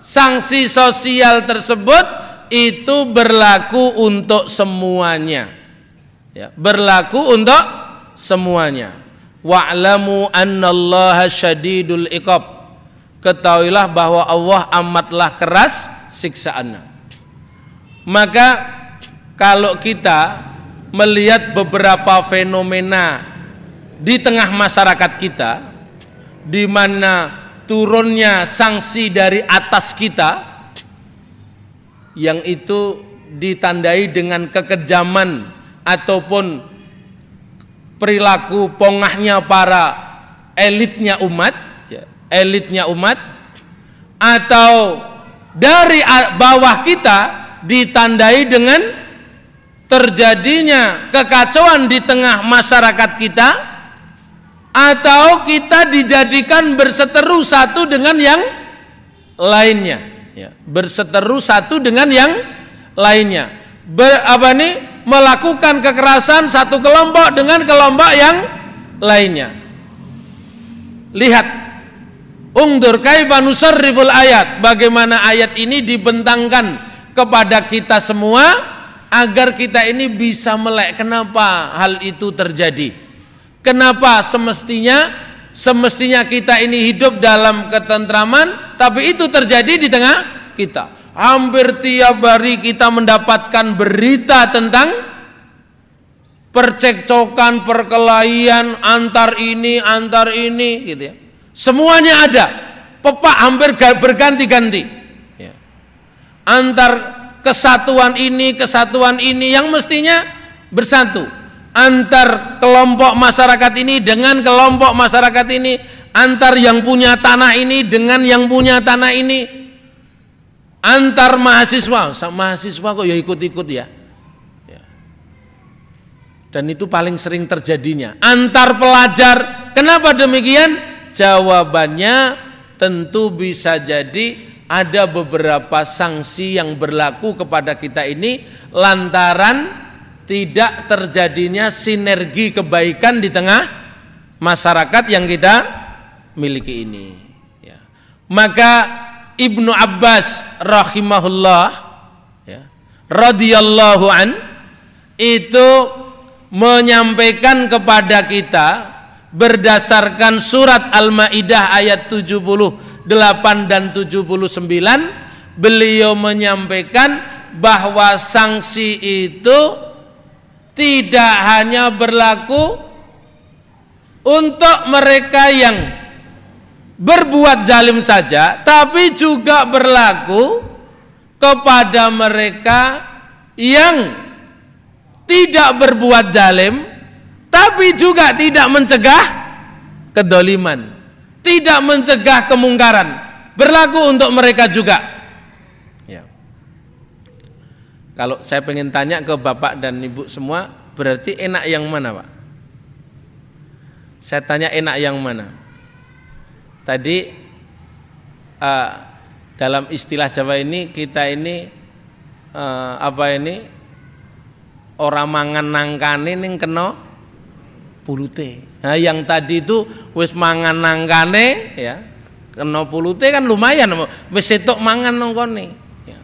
sanksi sosial tersebut itu berlaku untuk semuanya ya, berlaku untuk semuanya wa'lamu annallaha syadidul iqab ketahuilah bahwa Allah amatlah keras siksaannya. Maka kalau kita melihat beberapa fenomena di tengah masyarakat kita di mana turunnya sanksi dari atas kita yang itu ditandai dengan kekejaman ataupun perilaku pongahnya para elitnya umat, elitnya umat, atau dari bawah kita ditandai dengan terjadinya kekacauan di tengah masyarakat kita, atau kita dijadikan berseteru satu dengan yang lainnya, ya, berseteru satu dengan yang lainnya. Ber, apa nih? melakukan kekerasan satu kelompok dengan kelompok yang lainnya. Lihat Ungdur kaifa nusarriful ayat. Bagaimana ayat ini dibentangkan kepada kita semua Agar kita ini bisa melek. Kenapa hal itu terjadi? Kenapa semestinya Semestinya kita ini hidup dalam ketentraman Tapi itu terjadi di tengah kita? Hampir tiap hari kita mendapatkan berita tentang percekcokan, perkelahian antar ini, antar ini, gitu ya. Semuanya ada. Pepak hampir berganti-ganti. Ya. Antar kesatuan ini, kesatuan ini yang mestinya bersatu. Antar kelompok masyarakat ini dengan kelompok masyarakat ini, antar yang punya tanah ini dengan yang punya tanah ini antar mahasiswa mahasiswa kok ya ikut-ikut ya. ya dan itu paling sering terjadinya antar pelajar kenapa demikian jawabannya tentu bisa jadi ada beberapa sanksi yang berlaku kepada kita ini lantaran tidak terjadinya sinergi kebaikan di tengah masyarakat yang kita miliki ini ya. maka Ibnu Abbas rahimahullah ya, radhiyallahu an itu menyampaikan kepada kita berdasarkan surat Al-Maidah ayat 78 dan 79 beliau menyampaikan bahwa sanksi itu tidak hanya berlaku untuk mereka yang berbuat zalim saja tapi juga berlaku kepada mereka yang tidak berbuat zalim tapi juga tidak mencegah kedoliman. Tidak mencegah kemungkaran. Berlaku untuk mereka juga. Ya. kalau saya pengen tanya ke bapak dan ibu semua berarti enak yang mana pak? Saya tanya enak yang mana? Tadi uh, dalam istilah Jawa ini kita ini uh, apa ini? Orang mangan nangkane ning kena pulute. Nah, yang tadi itu wis mangan nangkane ya kena pulute kan lumayan wis setok mangan nongkone. Ya.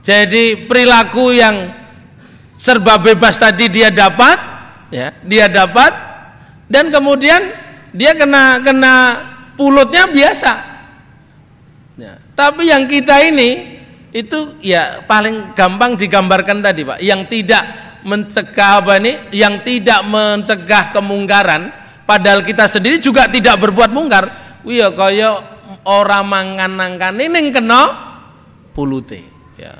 Jadi perilaku yang serba bebas tadi dia dapat ya, dia dapat dan kemudian dia kena kena pulutnya biasa. Ya, tapi yang kita ini itu ya paling gampang digambarkan tadi pak, yang tidak mencegah apa nih yang tidak mencegah kemungkaran padahal kita sendiri juga tidak berbuat mungkar. Iya kaya orang mangan ini kena pulute ya.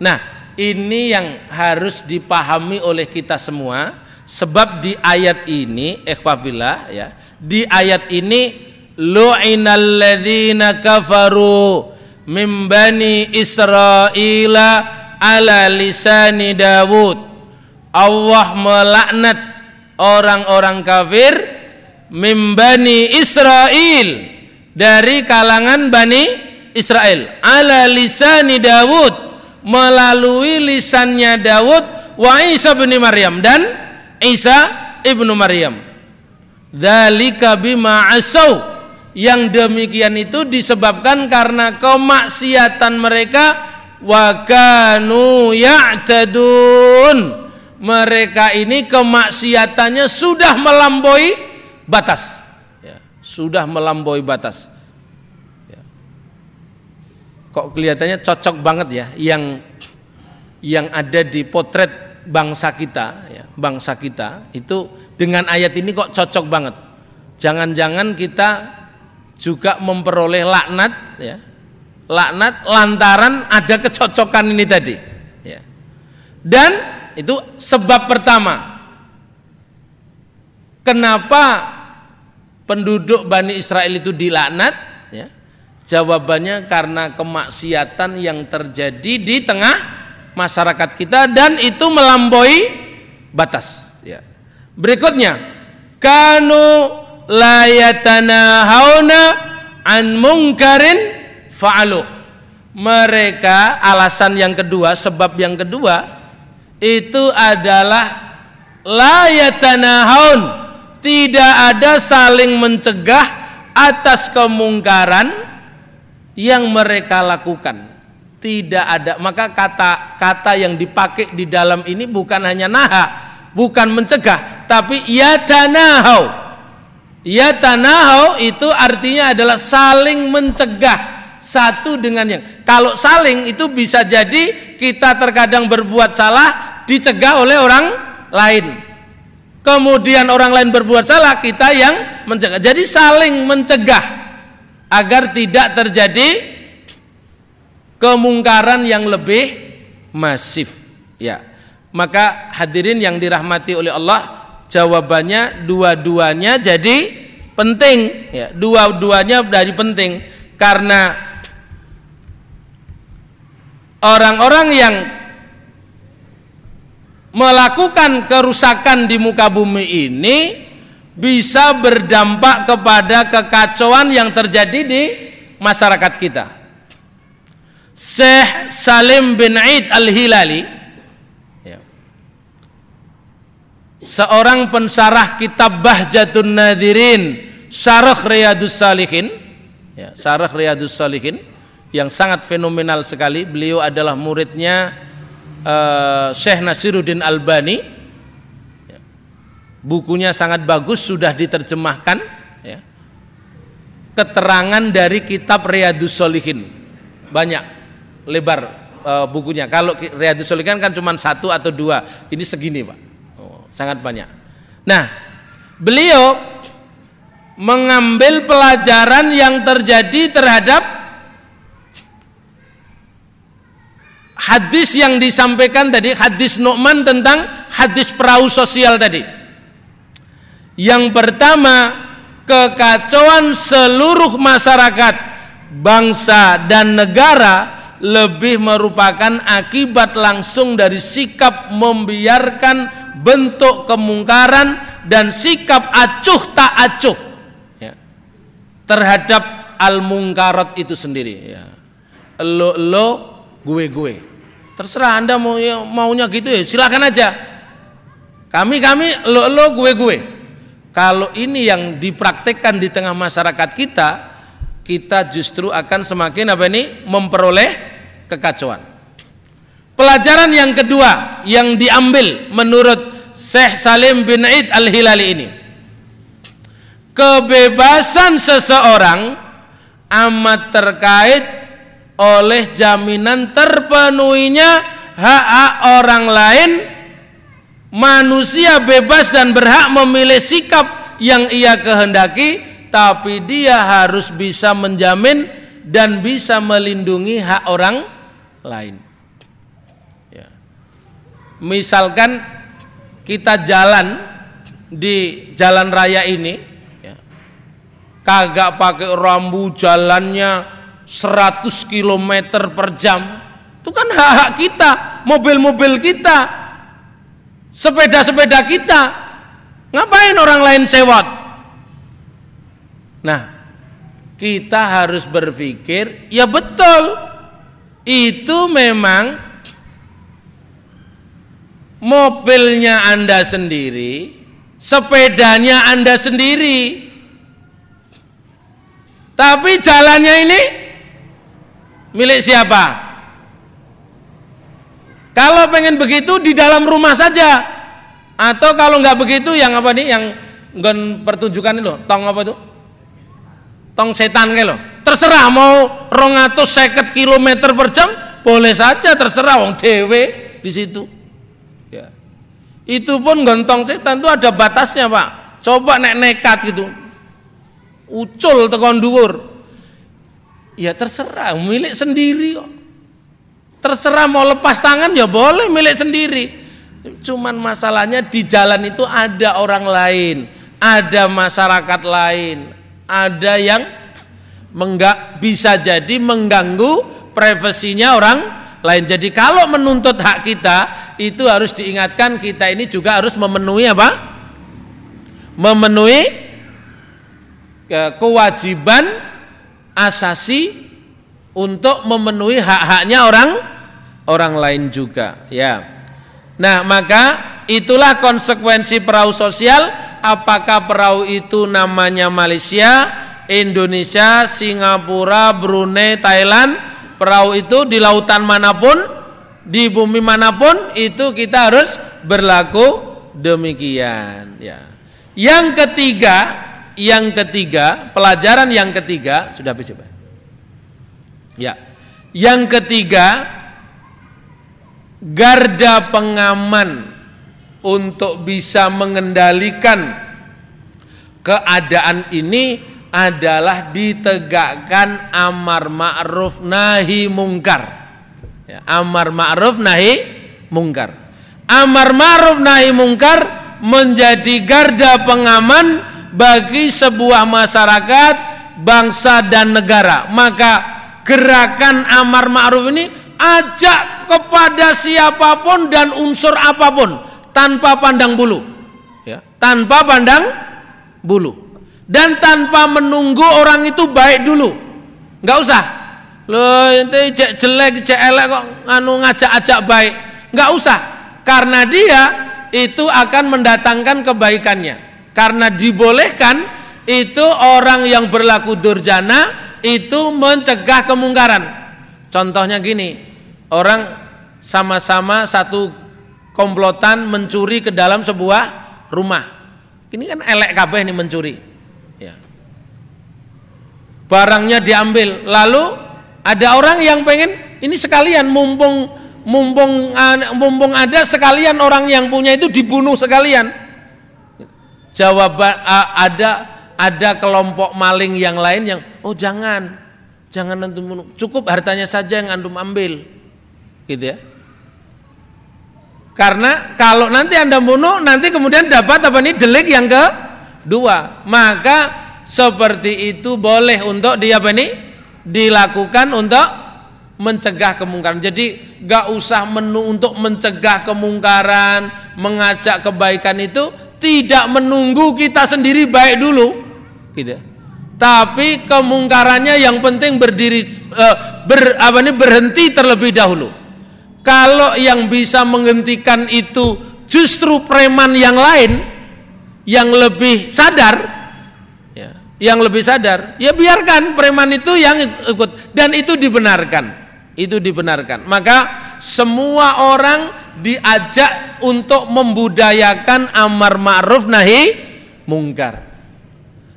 Nah ini yang harus dipahami oleh kita semua sebab di ayat ini ikhwabillah ya di ayat ini lu'inal ladzina kafaru min bani Israila ala lisani Dawud. Allah melaknat orang-orang kafir min bani Israel dari kalangan bani Israel. Ala lisani Dawud melalui lisannya Dawud wa Isa bin Maryam dan Isa ibnu Maryam. Dzalika bima asau. Yang demikian itu disebabkan karena kemaksiatan mereka wa kanu ya'tadun. Mereka ini kemaksiatannya sudah melampaui batas. Ya, sudah melampaui batas. Ya. kok kelihatannya cocok banget ya yang yang ada di potret bangsa kita ya, bangsa kita itu dengan ayat ini kok cocok banget. Jangan-jangan kita juga memperoleh laknat ya laknat lantaran ada kecocokan ini tadi. Ya. Dan itu sebab pertama. Kenapa penduduk Bani Israel itu dilaknat? Ya. Jawabannya karena kemaksiatan yang terjadi di tengah masyarakat kita dan itu melampaui batas. Ya. Berikutnya. Kanu la yatanahawna an mungkarin fa'aluh. Mereka alasan yang kedua, sebab yang kedua itu adalah la yatanahawun, tidak ada saling mencegah atas kemungkaran yang mereka lakukan. Tidak ada, maka kata-kata yang dipakai di dalam ini bukan hanya naha, bukan mencegah, tapi yatanahau Ya tanahau itu artinya adalah saling mencegah satu dengan yang. Kalau saling itu bisa jadi kita terkadang berbuat salah dicegah oleh orang lain. Kemudian orang lain berbuat salah, kita yang mencegah. Jadi saling mencegah agar tidak terjadi kemungkaran yang lebih masif. Ya. Maka hadirin yang dirahmati oleh Allah, Jawabannya dua-duanya jadi penting ya, dua-duanya dari penting karena orang-orang yang melakukan kerusakan di muka bumi ini bisa berdampak kepada kekacauan yang terjadi di masyarakat kita. Syekh Salim bin Aid Al-Hilali seorang pensarah kitab Bahjatun Nadirin Syarah Riyadus Salihin ya, Syarah Riyadus Salihin yang sangat fenomenal sekali beliau adalah muridnya uh, Syekh Nasiruddin Albani ya. bukunya sangat bagus sudah diterjemahkan ya. keterangan dari kitab Riyadus Salihin banyak lebar uh, bukunya kalau Riyadus Salihin kan cuma satu atau dua ini segini pak sangat banyak. Nah, beliau mengambil pelajaran yang terjadi terhadap hadis yang disampaikan tadi, hadis Nu'man tentang hadis perahu sosial tadi. Yang pertama, kekacauan seluruh masyarakat, bangsa dan negara lebih merupakan akibat langsung dari sikap membiarkan bentuk kemungkaran dan sikap acuh tak acuh ya, terhadap al mungkarat itu sendiri ya. lo lo gue gue. Terserah anda mau ya, maunya gitu ya silahkan aja. Kami kami lo lo gue gue. Kalau ini yang dipraktekkan di tengah masyarakat kita kita justru akan semakin apa ini memperoleh kekacauan. Pelajaran yang kedua yang diambil menurut Syekh Salim bin Id Al-Hilali ini. Kebebasan seseorang amat terkait oleh jaminan terpenuhinya hak-hak orang lain manusia bebas dan berhak memilih sikap yang ia kehendaki tapi dia harus bisa menjamin dan bisa melindungi hak orang lain ya. misalkan kita jalan di jalan raya ini ya, kagak pakai rambu jalannya 100 km per jam. Itu kan hak-hak kita mobil-mobil kita sepeda-sepeda kita. Ngapain orang lain sewot nah kita harus berpikir ya betul. Itu memang mobilnya Anda sendiri sepedanya Anda sendiri. Tapi jalannya ini Milik siapa? Kalau pengen begitu di dalam rumah saja. Atau kalau nggak begitu yang apa nih yang nggon pertunjukan itu tong apa itu? Tong setan kayak lo. Terserah mau rongatus seket kilometer per jam boleh saja terserah wong dewe di situ. Ya. Itu pun gontong setan itu ada batasnya pak. Coba nek nekat gitu, ucul tekon dhuwur Ya terserah, milik sendiri kok. Terserah mau lepas tangan ya boleh milik sendiri. Cuman masalahnya di jalan itu ada orang lain, ada masyarakat lain, ada yang menggak bisa jadi mengganggu privasinya orang lain. Jadi kalau menuntut hak kita itu harus diingatkan kita ini juga harus memenuhi apa? Memenuhi kewajiban asasi untuk memenuhi hak-haknya orang orang lain juga ya. Nah maka itulah konsekuensi perahu sosial. Apakah perahu itu namanya Malaysia Indonesia Singapura Brunei Thailand? Perahu itu di lautan mana pun di bumi mana pun itu kita harus berlaku demikian ya. Yang ketiga yang ketiga, pelajaran yang ketiga sudah habis ya, Ya. Yang ketiga, garda pengaman untuk bisa mengendalikan keadaan ini adalah ditegakkan amar ma'ruf nahi mungkar. Ya, amar ma'ruf nahi mungkar. Amar ma'ruf nahi mungkar menjadi garda pengaman bagi sebuah masyarakat, bangsa dan negara. Maka gerakan amar ma'ruf ini ajak kepada siapa pun dan unsur apa pun tanpa pandang bulu. Ya, tanpa pandang bulu. Dan tanpa menunggu orang itu baik dulu. Enggak usah. Loh, itu cek jelek, cek elek kok anu ngajak-ajak baik. Enggak usah. Karena dia itu akan mendatangkan kebaikannya. Karena dibolehkan itu orang yang berlaku durjana itu mencegah kemungkaran. Contohnya gini, orang sama-sama satu komplotan mencuri ke dalam sebuah rumah. Ini kan elek kabeh ini mencuri. Ya. Barangnya diambil, lalu ada orang yang pengen ini sekalian mumpung mumpung mumpung ada sekalian orang yang punya itu dibunuh sekalian jawaban ada ada kelompok maling yang lain yang oh jangan. Jangan antum cukup hartanya saja yang antum ambil. Gitu ya. Karena kalau nanti anda bunuh nanti kemudian dapat apa nih delik yang ke dua maka seperti itu boleh untuk dia apa nih dilakukan untuk mencegah kemungkaran. Jadi gak usah menu untuk mencegah kemungkaran, mengajak kebaikan itu tidak menunggu kita sendiri baik dulu gitu. Tapi kemungkarannya yang penting berdiri uh, ber, apa ini berhenti terlebih dahulu. Kalau yang bisa menghentikan itu justru preman yang lain yang lebih sadar ya, yang lebih sadar ya biarkan preman itu yang ikut. Dan itu dibenarkan itu dibenarkan. Maka semua orang diajak untuk membudayakan amar ma'ruf nahi mungkar.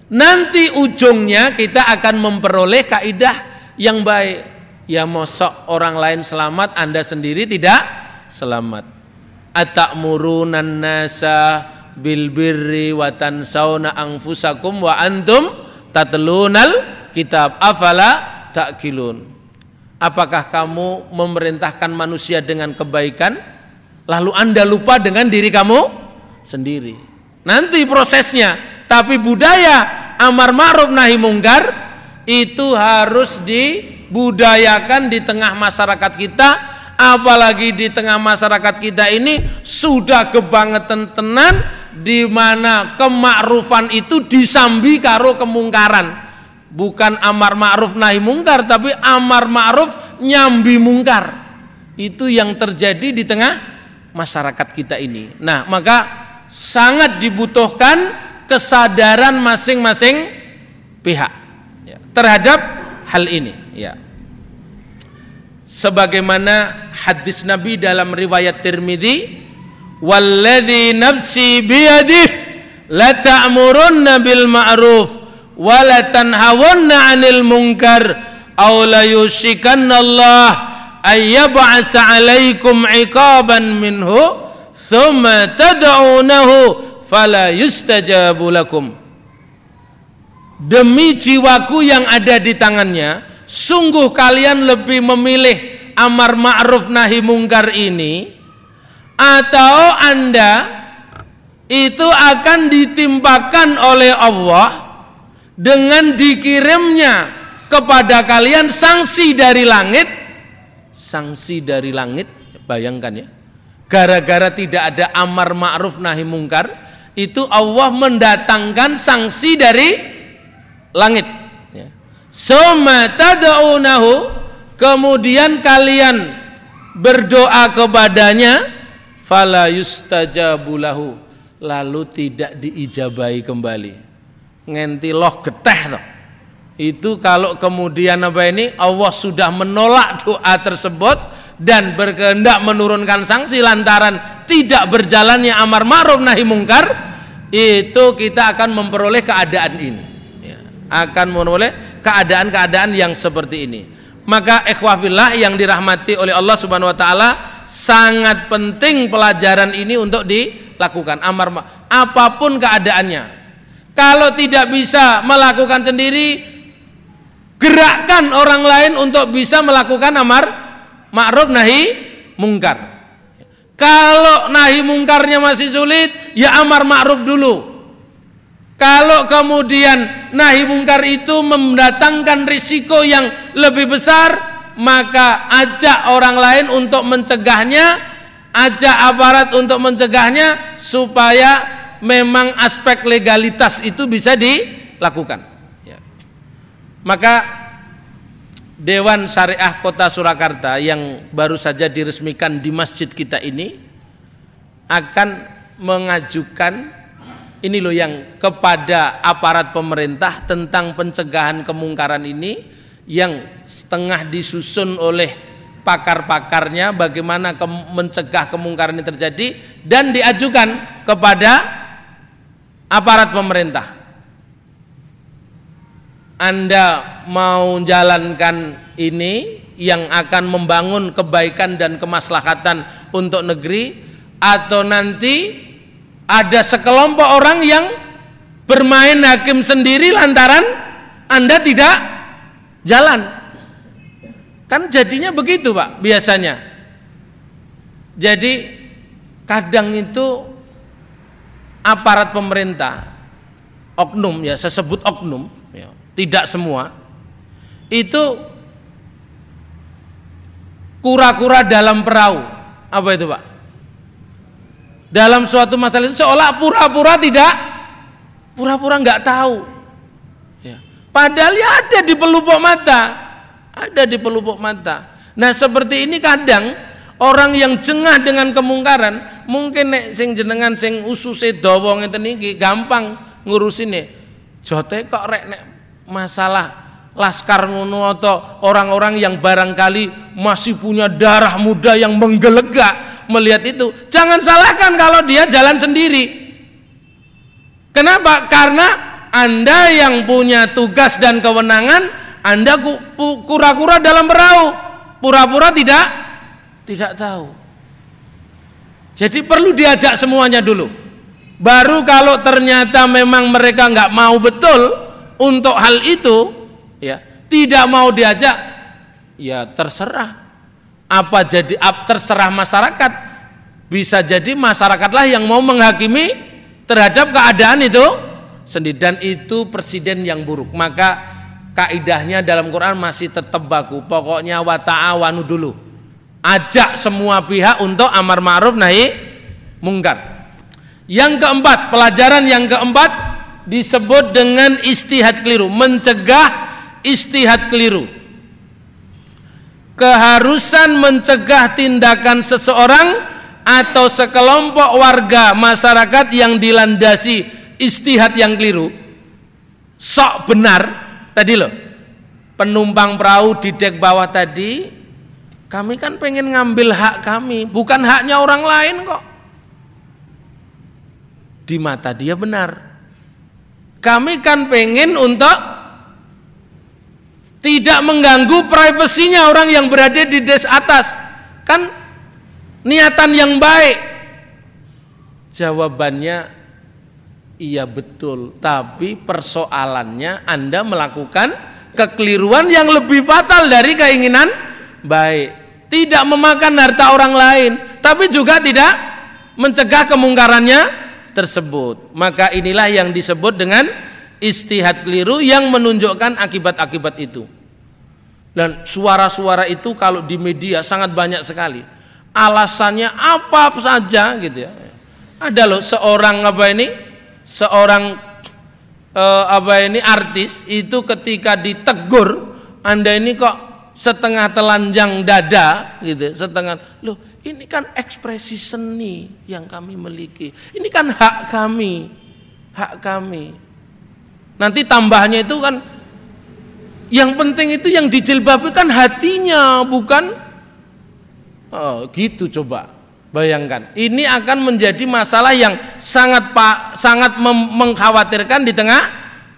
Nanti ujungnya kita akan memperoleh kaidah yang baik. Ya mosok orang lain selamat, Anda sendiri tidak selamat. Atakmurunan nasa bil birri wa tansawna anfusakum wa antum tatlunal kitab afala ta'kilun. Apakah kamu memerintahkan manusia dengan kebaikan? Lalu Anda lupa dengan diri kamu sendiri? Nanti prosesnya, tapi budaya amar ma'ruf nahi mungkar itu harus dibudayakan di tengah masyarakat kita. Apalagi di tengah masyarakat kita ini sudah kebangetan tenan di mana kemakrufan itu disambi karo kemungkaran bukan amar ma'ruf nahi mungkar tapi amar ma'ruf nyambi mungkar. Itu yang terjadi di tengah masyarakat kita ini. Nah maka sangat dibutuhkan kesadaran masing-masing pihak ya, terhadap hal ini ya. Sebagaimana hadis Nabi dalam riwayat Tirmidzi walladzi nafsi biyadih la ta'murunna bil ma'ruf wa la tanhawunna 'anil munkar aw la yushikanna Allah ay yab'asa 'alaikum 'iqaban minhu thumma tad'unahu fala yustajabu lakum. Demi jiwaku yang ada di tangannya sungguh kalian lebih memilih amar ma'ruf nahi mungkar ini atau Anda itu akan ditimpakan oleh Allah dengan dikirimnya kepada kalian sanksi dari langit. Sanksi dari langit bayangkan ya. Gara-gara tidak ada amar ma'ruf nahi mungkar itu Allah mendatangkan sanksi dari langit. Summa tad'unahu kemudian kalian berdoa kepadanya fala yustajabu lahu lalu tidak diijabahi kembali. Ngenti loh geteh toh. Itu kalau kemudian apa ini Allah sudah menolak doa tersebut dan berkehendak menurunkan sanksi lantaran tidak berjalannya amar ma'ruf nahi mungkar itu kita akan memperoleh keadaan ini ya, akan memperoleh keadaan-keadaan yang seperti ini. Maka ikhwah billah yang dirahmati oleh Allah Subhanahu wa taala sangat penting pelajaran ini untuk dilakukan amar apa pun keadaannya. Kalau tidak bisa melakukan sendiri gerakkan orang lain untuk bisa melakukan amar ma'ruf nahi mungkar. Kalau nahi mungkarnya masih sulit, ya amar ma'ruf dulu. Kalau kemudian nahi mungkar itu mendatangkan risiko yang lebih besar, maka ajak orang lain untuk mencegahnya, ajak aparat untuk mencegahnya supaya memang aspek legalitas itu bisa dilakukan. Ya. Maka Dewan Syariah Kota Surakarta yang baru saja diresmikan di masjid kita ini akan mengajukan ini loh yang kepada aparat pemerintah tentang pencegahan kemungkaran ini yang setengah disusun oleh pakar-pakarnya bagaimana ke mencegah kemungkaran ini terjadi dan diajukan kepada aparat pemerintah. Anda mau jalankan ini yang akan membangun kebaikan dan kemaslahatan untuk negeri atau nanti ada sekelompok orang yang bermain hakim sendiri lantaran Anda tidak jalan. Kan jadinya begitu, Pak, biasanya. Jadi kadang itu aparat pemerintah oknum ya, sebut oknum ya, tidak semua itu kura-kura dalam perahu. Apa itu, Pak? dalam suatu masalah itu seolah pura-pura tidak pura-pura nggak tahu ya. padahal ya ada di pelupuk mata ada di pelupuk mata nah seperti ini kadang orang yang jengah dengan kemungkaran mungkin nek sing jenengan sing ususe dawa ngeten iki gampang ngurusine jote kok rek nek masalah laskar ngono atau orang-orang yang barangkali masih punya darah muda yang menggelegak melihat itu. Jangan salahkan kalau dia jalan sendiri. Kenapa? Karena Anda yang punya tugas dan kewenangan, Anda kura-kura dalam perahu. Pura-pura tidak tidak tahu. Jadi perlu diajak semuanya dulu. Baru kalau ternyata memang mereka nggak mau betul untuk hal itu, ya tidak mau diajak, ya terserah. Apa jadi terserah masyarakat. Bisa jadi masyarakatlah yang mau menghakimi terhadap keadaan itu sendiri dan itu presiden yang buruk. Maka kaidahnya dalam Quran masih tetap baku. Pokoknya wa ta'awanu dulu. Ajak semua pihak untuk amar ma'ruf nahi mungkar. Yang keempat, pelajaran yang keempat disebut dengan istihad keliru, mencegah istihad keliru. Keharusan mencegah tindakan seseorang atau sekelompok warga masyarakat yang dilandasi istihad yang keliru. Sok benar tadi loh. Penumpang perahu di dek bawah tadi, kami kan pengen ngambil hak kami, bukan haknya orang lain kok di mata dia benar. Kami kan pengen untuk tidak mengganggu privasinya orang yang berada di des atas. Kan niatan yang baik. Jawabannya iya betul, tapi persoalannya Anda melakukan kekeliruan yang lebih fatal dari keinginan baik. Tidak memakan harta orang lain, tapi juga tidak mencegah kemungkarannya tersebut. Maka inilah yang disebut dengan istihad keliru yang menunjukkan akibat-akibat itu. Dan suara-suara itu kalau di media sangat banyak sekali. Alasannya apa saja gitu ya. Ada loh seorang apa ini? Seorang eh, apa ini artis itu ketika ditegur, Anda ini kok setengah telanjang dada gitu setengah loh ini kan ekspresi seni yang kami miliki. Ini kan hak kami hak kami. Nanti tambahnya itu kan yang penting itu yang dijilbabi kan hatinya bukan? Oh, gitu coba bayangkan. Ini akan menjadi masalah yang sangat pak sangat mengkhawatirkan di tengah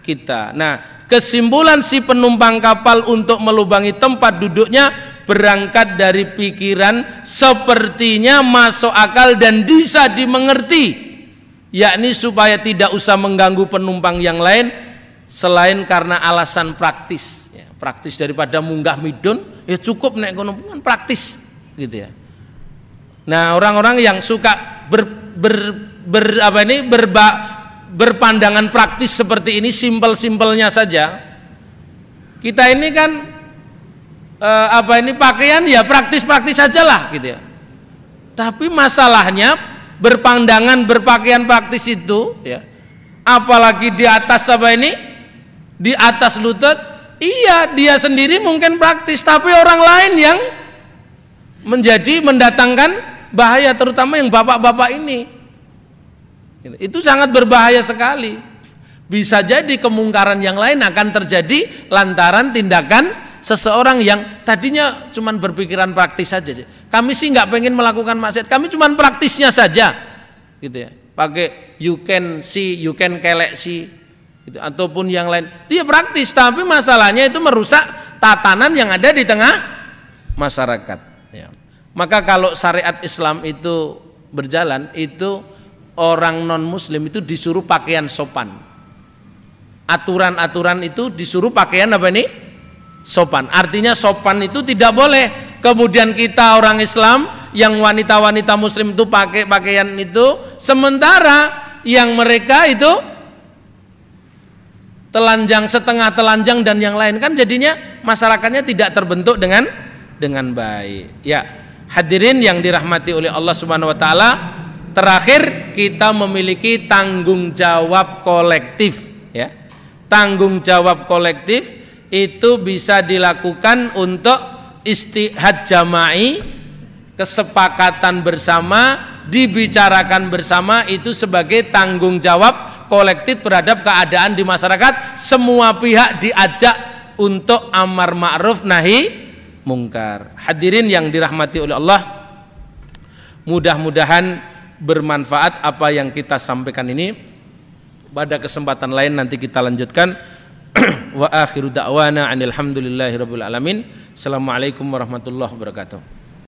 kita. Nah Kesimpulan si penumpang kapal untuk melubangi tempat duduknya berangkat dari pikiran sepertinya masuk akal dan bisa dimengerti yakni supaya tidak usah mengganggu penumpang yang lain selain karena alasan praktis. Ya, praktis daripada munggah midun ya cukup naik gunung praktis gitu ya. Nah orang-orang yang suka ber, ber, ber apa ini berba berpandangan praktis seperti ini simpel-simpelnya saja. Kita ini kan eh, apa ini pakaian ya praktis-praktis saja lah gitu ya. Tapi masalahnya berpandangan berpakaian praktis itu ya apalagi di atas apa ini di atas lutut iya dia sendiri mungkin praktis tapi orang lain yang menjadi mendatangkan bahaya terutama yang bapak-bapak ini itu sangat berbahaya sekali. Bisa jadi kemungkaran yang lain akan terjadi lantaran tindakan seseorang yang tadinya cuma berpikiran praktis saja. Kami sih nggak pengen melakukan maksiat, kami cuma praktisnya saja, gitu ya. Pakai you can see, you can kelek see, gitu. ataupun yang lain. Dia praktis, tapi masalahnya itu merusak tatanan yang ada di tengah masyarakat. Ya. Maka kalau syariat Islam itu berjalan, itu orang non muslim itu disuruh pakaian sopan. Aturan-aturan itu disuruh pakaian apa ini? Sopan. Artinya sopan itu tidak boleh. Kemudian kita orang Islam yang wanita-wanita muslim itu pakai pakaian itu sementara yang mereka itu telanjang setengah telanjang dan yang lain kan jadinya masyarakatnya tidak terbentuk dengan dengan baik. Ya hadirin yang dirahmati oleh Allah Subhanahu wa taala Terakhir kita memiliki tanggung jawab kolektif ya. Tanggung jawab kolektif itu bisa dilakukan untuk istihad jama'i, kesepakatan bersama, dibicarakan bersama itu sebagai tanggung jawab kolektif terhadap keadaan di masyarakat. Semua pihak diajak untuk amar ma'ruf nahi mungkar. Hadirin yang dirahmati oleh Allah, mudah-mudahan bermanfaat apa yang kita sampaikan ini. Pada kesempatan lain nanti kita lanjutkan. Wa akhiru da'wana alhamdulillahi rabbil alamin. Assalamualaikum warahmatullahi wabarakatuh